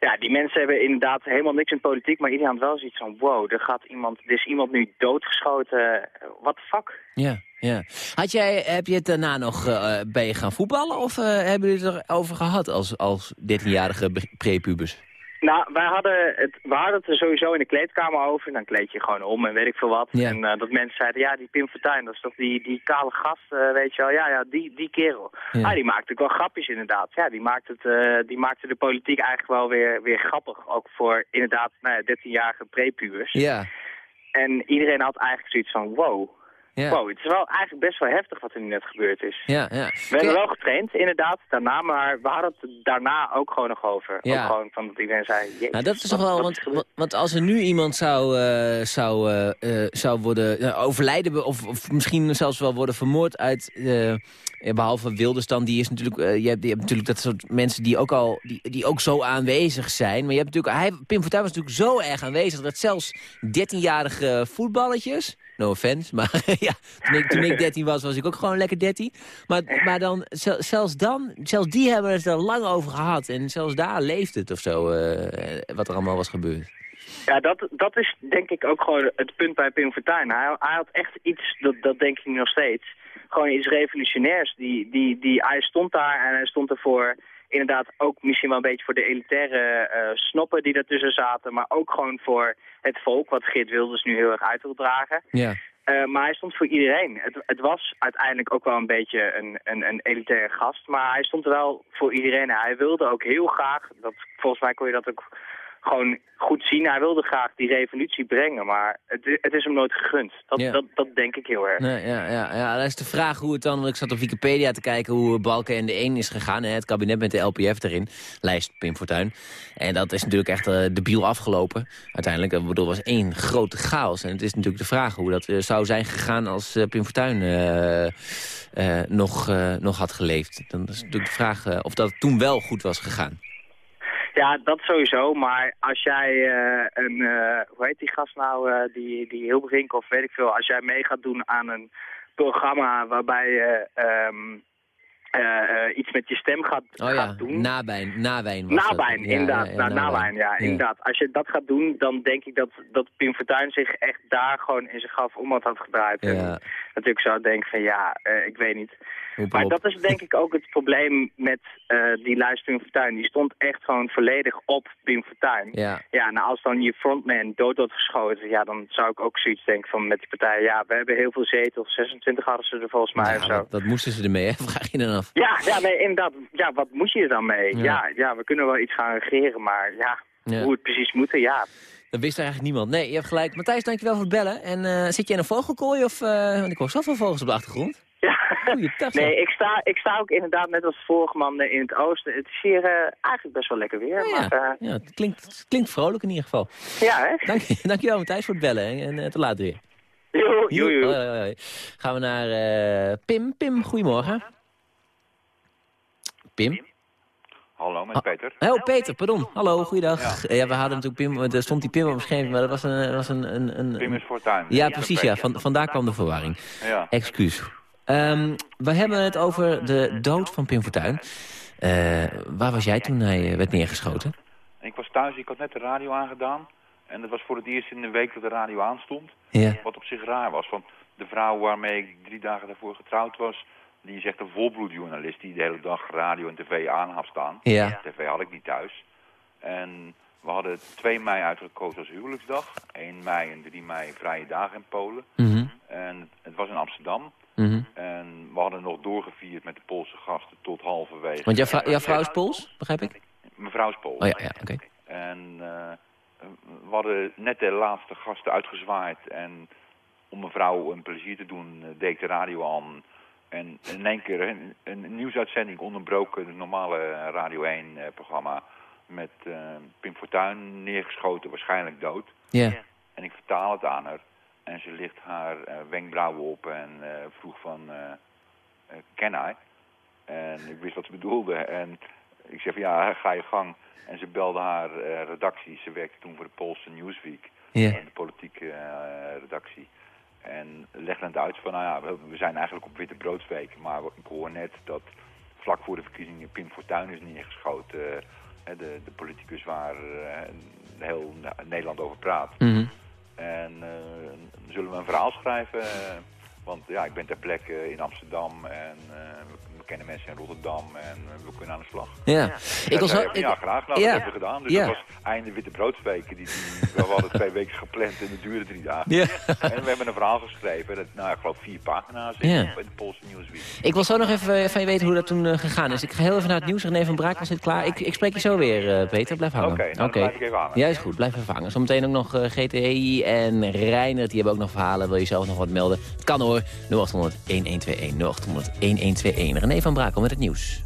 Ja, die mensen hebben inderdaad helemaal niks in politiek, maar iedereen had wel zoiets van, wow, er gaat iemand, er is iemand nu doodgeschoten. What the fuck? Ja, ja. Had jij, heb je het daarna nog, eh ben je gaan voetballen of eh, hebben jullie het erover gehad als, als 13-jarige be- prepubers? Nou, wij hadden het, we hadden het er sowieso in de kleedkamer over. Dan kleed je gewoon om en weet ik veel wat. Ja. En eh, dat mensen zeiden, ja, die Pim Fortuyn, dat is toch die, die kale gast, eh, weet je wel. Ja, ja, die, die kerel. Ja. Ah, die maakte ook wel grapjes inderdaad. Ja, die maakte, het, eh, die maakte de politiek eigenlijk wel weer, weer grappig. Ook voor inderdaad nou ja, 13-jarige prepubers. Ja. En iedereen had eigenlijk zoiets van, wow. Ja. Wow, het is wel eigenlijk best wel heftig wat er nu net gebeurd is. Ja, ja. We hebben wel getraind, inderdaad, daarna, maar we hadden het daarna ook gewoon nog over. Ja. Ook gewoon van dat iedereen zei, jezus, Nou, dat is toch wel, want, is want- als er nu iemand zou, eh, zou, eh, eh, zou worden overlijden... Of, of misschien zelfs wel worden vermoord uit... eh, eh, behalve Wilders dan, die is natuurlijk... je, hebt, je hebt natuurlijk dat soort mensen die ook, al, die, die ook zo aanwezig zijn. Maar je hebt natuurlijk, hij, Pim Fortuyn was natuurlijk zo erg aanwezig... dat zelfs 13-jarige voetballetjes... No offense, maar ja, toen ik, toen ik 13 was, was ik ook gewoon lekker 13. Maar, maar dan, zel- zelfs dan, zelfs die hebben het er lang over gehad. En zelfs daar leeft het of zo, eh, wat er allemaal was gebeurd. Ja, dat, dat is denk ik ook gewoon het punt bij Pim Fortuyn. Hij, hij had echt iets, dat, dat denk ik nog steeds, gewoon iets revolutionairs. Die, die, die, hij stond daar en hij stond ervoor inderdaad ook misschien wel een beetje voor de elitaire eh, snoppen die daartussen zaten. Maar ook gewoon voor het volk, wat Geert Wilders nu heel erg uit wil dragen. Ja. Eh, maar hij stond voor iedereen. Het, het was uiteindelijk ook wel een beetje een, een, een elitaire gast. Maar hij stond er wel voor iedereen. Hij wilde ook heel graag, dat, volgens mij kon je dat ook gewoon goed zien. Hij wilde graag die revolutie brengen. Maar het, het is hem nooit gegund. Dat, Ja. dat, dat denk ik heel erg. Nee, ja, ja, ja, dat is de vraag hoe het dan... Want ik zat op Wikipedia te kijken hoe Balken en de 1 is gegaan. Hè, het kabinet met de LPF erin. Lijst Pim Fortuyn. En dat is natuurlijk echt eh, debiel afgelopen. Uiteindelijk, ik bedoel, was één grote chaos. En het is natuurlijk de vraag hoe dat eh, zou zijn gegaan... als eh, Pim Fortuyn eh, eh, nog, eh, nog had geleefd. Dan is natuurlijk de vraag eh, of dat toen wel goed was gegaan. Ja, dat sowieso. Maar als jij eh, een, eh, hoe heet die gast nou, eh, die, die Hilbrink of weet ik veel, als jij mee gaat doen aan een programma waarbij je eh, iets met je stem gaat, Oh ja, doen. nabijn. Nabijn, Ja, inderdaad. ja, nou, nabijn, ja, inderdaad. Als je dat gaat doen, dan denk ik dat, dat Pim Fortuyn zich echt daar gewoon in zijn graf om had had gedraaid. En Ja. natuurlijk zou denken van ja, eh, ik weet niet. Maar dat is denk ik ook het probleem met eh, die lijst Pim Fortuyn. Die stond echt gewoon volledig op Pim Fortuyn. Ja. Ja, nou als dan je frontman dood wordt geschoten, ja, dan zou ik ook zoiets denken van met die partij. Ja, we hebben heel veel zetels, 26 hadden ze er volgens mij Ja, of zo. wat moesten ze ermee, hè? Vraag je dan af. Ja, ja, nee, inderdaad. Ja, wat moet je er dan mee? Ja. Ja, ja, we kunnen wel iets gaan regeren, maar ja, Ja. hoe het precies moet, ja. Dat wist eigenlijk niemand. Nee, je hebt gelijk. Matthijs, dankjewel voor het bellen. En eh, zit je in een vogelkooi of... eh, want ik hoor zoveel vogels op de achtergrond. Zeg. Nee, ik sta, ik sta ook inderdaad net als de vorige man in het oosten. Het is hier eh, eigenlijk best wel lekker weer. Ja, maar, eh, ja het, klinkt, het klinkt vrolijk in ieder geval. ja hè? Dank, dankjewel Matthijs voor het bellen hè, en eh, tot later weer. Jo. Gaan we naar eh, Pim. Pim, goedemorgen. Pim? Hallo, met Peter. Oh, Peter, pardon. Hallo, goeiedag. Ja, we hadden natuurlijk Pim, er stond die Pim op scherm, maar dat was een... was een, een, een Pim is Fortuyn. Ja, precies, ja. Van, vandaar kwam de verwarring. Ja. Excuus. Ehm, we hebben het over de dood van Pim Fortuyn. Eh, waar was jij toen hij eh, werd neergeschoten? Ik was thuis, ik had net de radio aangedaan. En dat was voor het eerst in de week dat de radio aanstond. Ja. Wat op zich raar was, want de vrouw waarmee ik drie dagen daarvoor getrouwd was... die is echt een volbloedjournalist die de hele dag radio en tv aan had staan. Ja. TV had ik niet thuis. En we hadden 2 mei uitgekozen als huwelijksdag. 1 mei en 3 mei vrije dagen in Polen. Mhm. En het was in Amsterdam. Mhm. En we hadden nog doorgevierd met de Poolse gasten tot halverwege. Want jouw, vrou- jouw vrouw is Pools, begrijp ik? Mevrouw is Pools. Oh ja, ja oké. En eh, we hadden net de laatste gasten uitgezwaaid. En om mevrouw een plezier te doen, eh, deed ik de radio aan. En in één keer een, een nieuwsuitzending onderbroken het normale Radio 1-programma. met eh, Pim Fortuyn neergeschoten, waarschijnlijk dood. Ja. En ik vertaal het aan haar. En ze licht haar eh, wenkbrauwen op en eh, vroeg van, ken I? En ik wist wat ze bedoelde. En ik zei van, ja, ga je gang. En ze belde haar redactie. Ze werkte toen voor de Poolse Newsweek. De politieke redactie. En legde het uit van, nou ja, we, we zijn eigenlijk op witte broodsweek. Maar ik hoor net dat vlak voor de verkiezingen Pim Fortuyn is neergeschoten. De, de politicus waar heel Nederland over praat. Mhm. En eh, zullen we een verhaal schrijven? Eh, want ja, ik ben ter plekke in Amsterdam en eh, kennen mensen in Rotterdam en we kunnen aan de slag. Ja. Ik was zei ja, graag. Nou, dat hebben we gedaan. Dus dat was einde Witte Broodsweken. Die, die, we hadden twee weken gepland en het duurde drie dagen. Ja. En we hebben een verhaal geschreven. Dat, nou, ik geloof vier pagina's in, in de Poolse Newsweek. Ik wil zo nog even eh, van je weten hoe dat toen eh, gegaan is. Ik ga heel even naar het nieuws. René van Braak was dit klaar. Ik, ik spreek je zo weer, eh, Peter. Blijf hangen. Oké, nou, dan blijf ik even hangen. Ja, is goed. Blijf even hangen. Zometeen ook nog eh, GTI en Reinert. Die hebben ook nog verhalen. Wil je zelf nog wat melden? Het kan hoor. 0800 1121 0800 1121. René Stefan Brakel met het nieuws.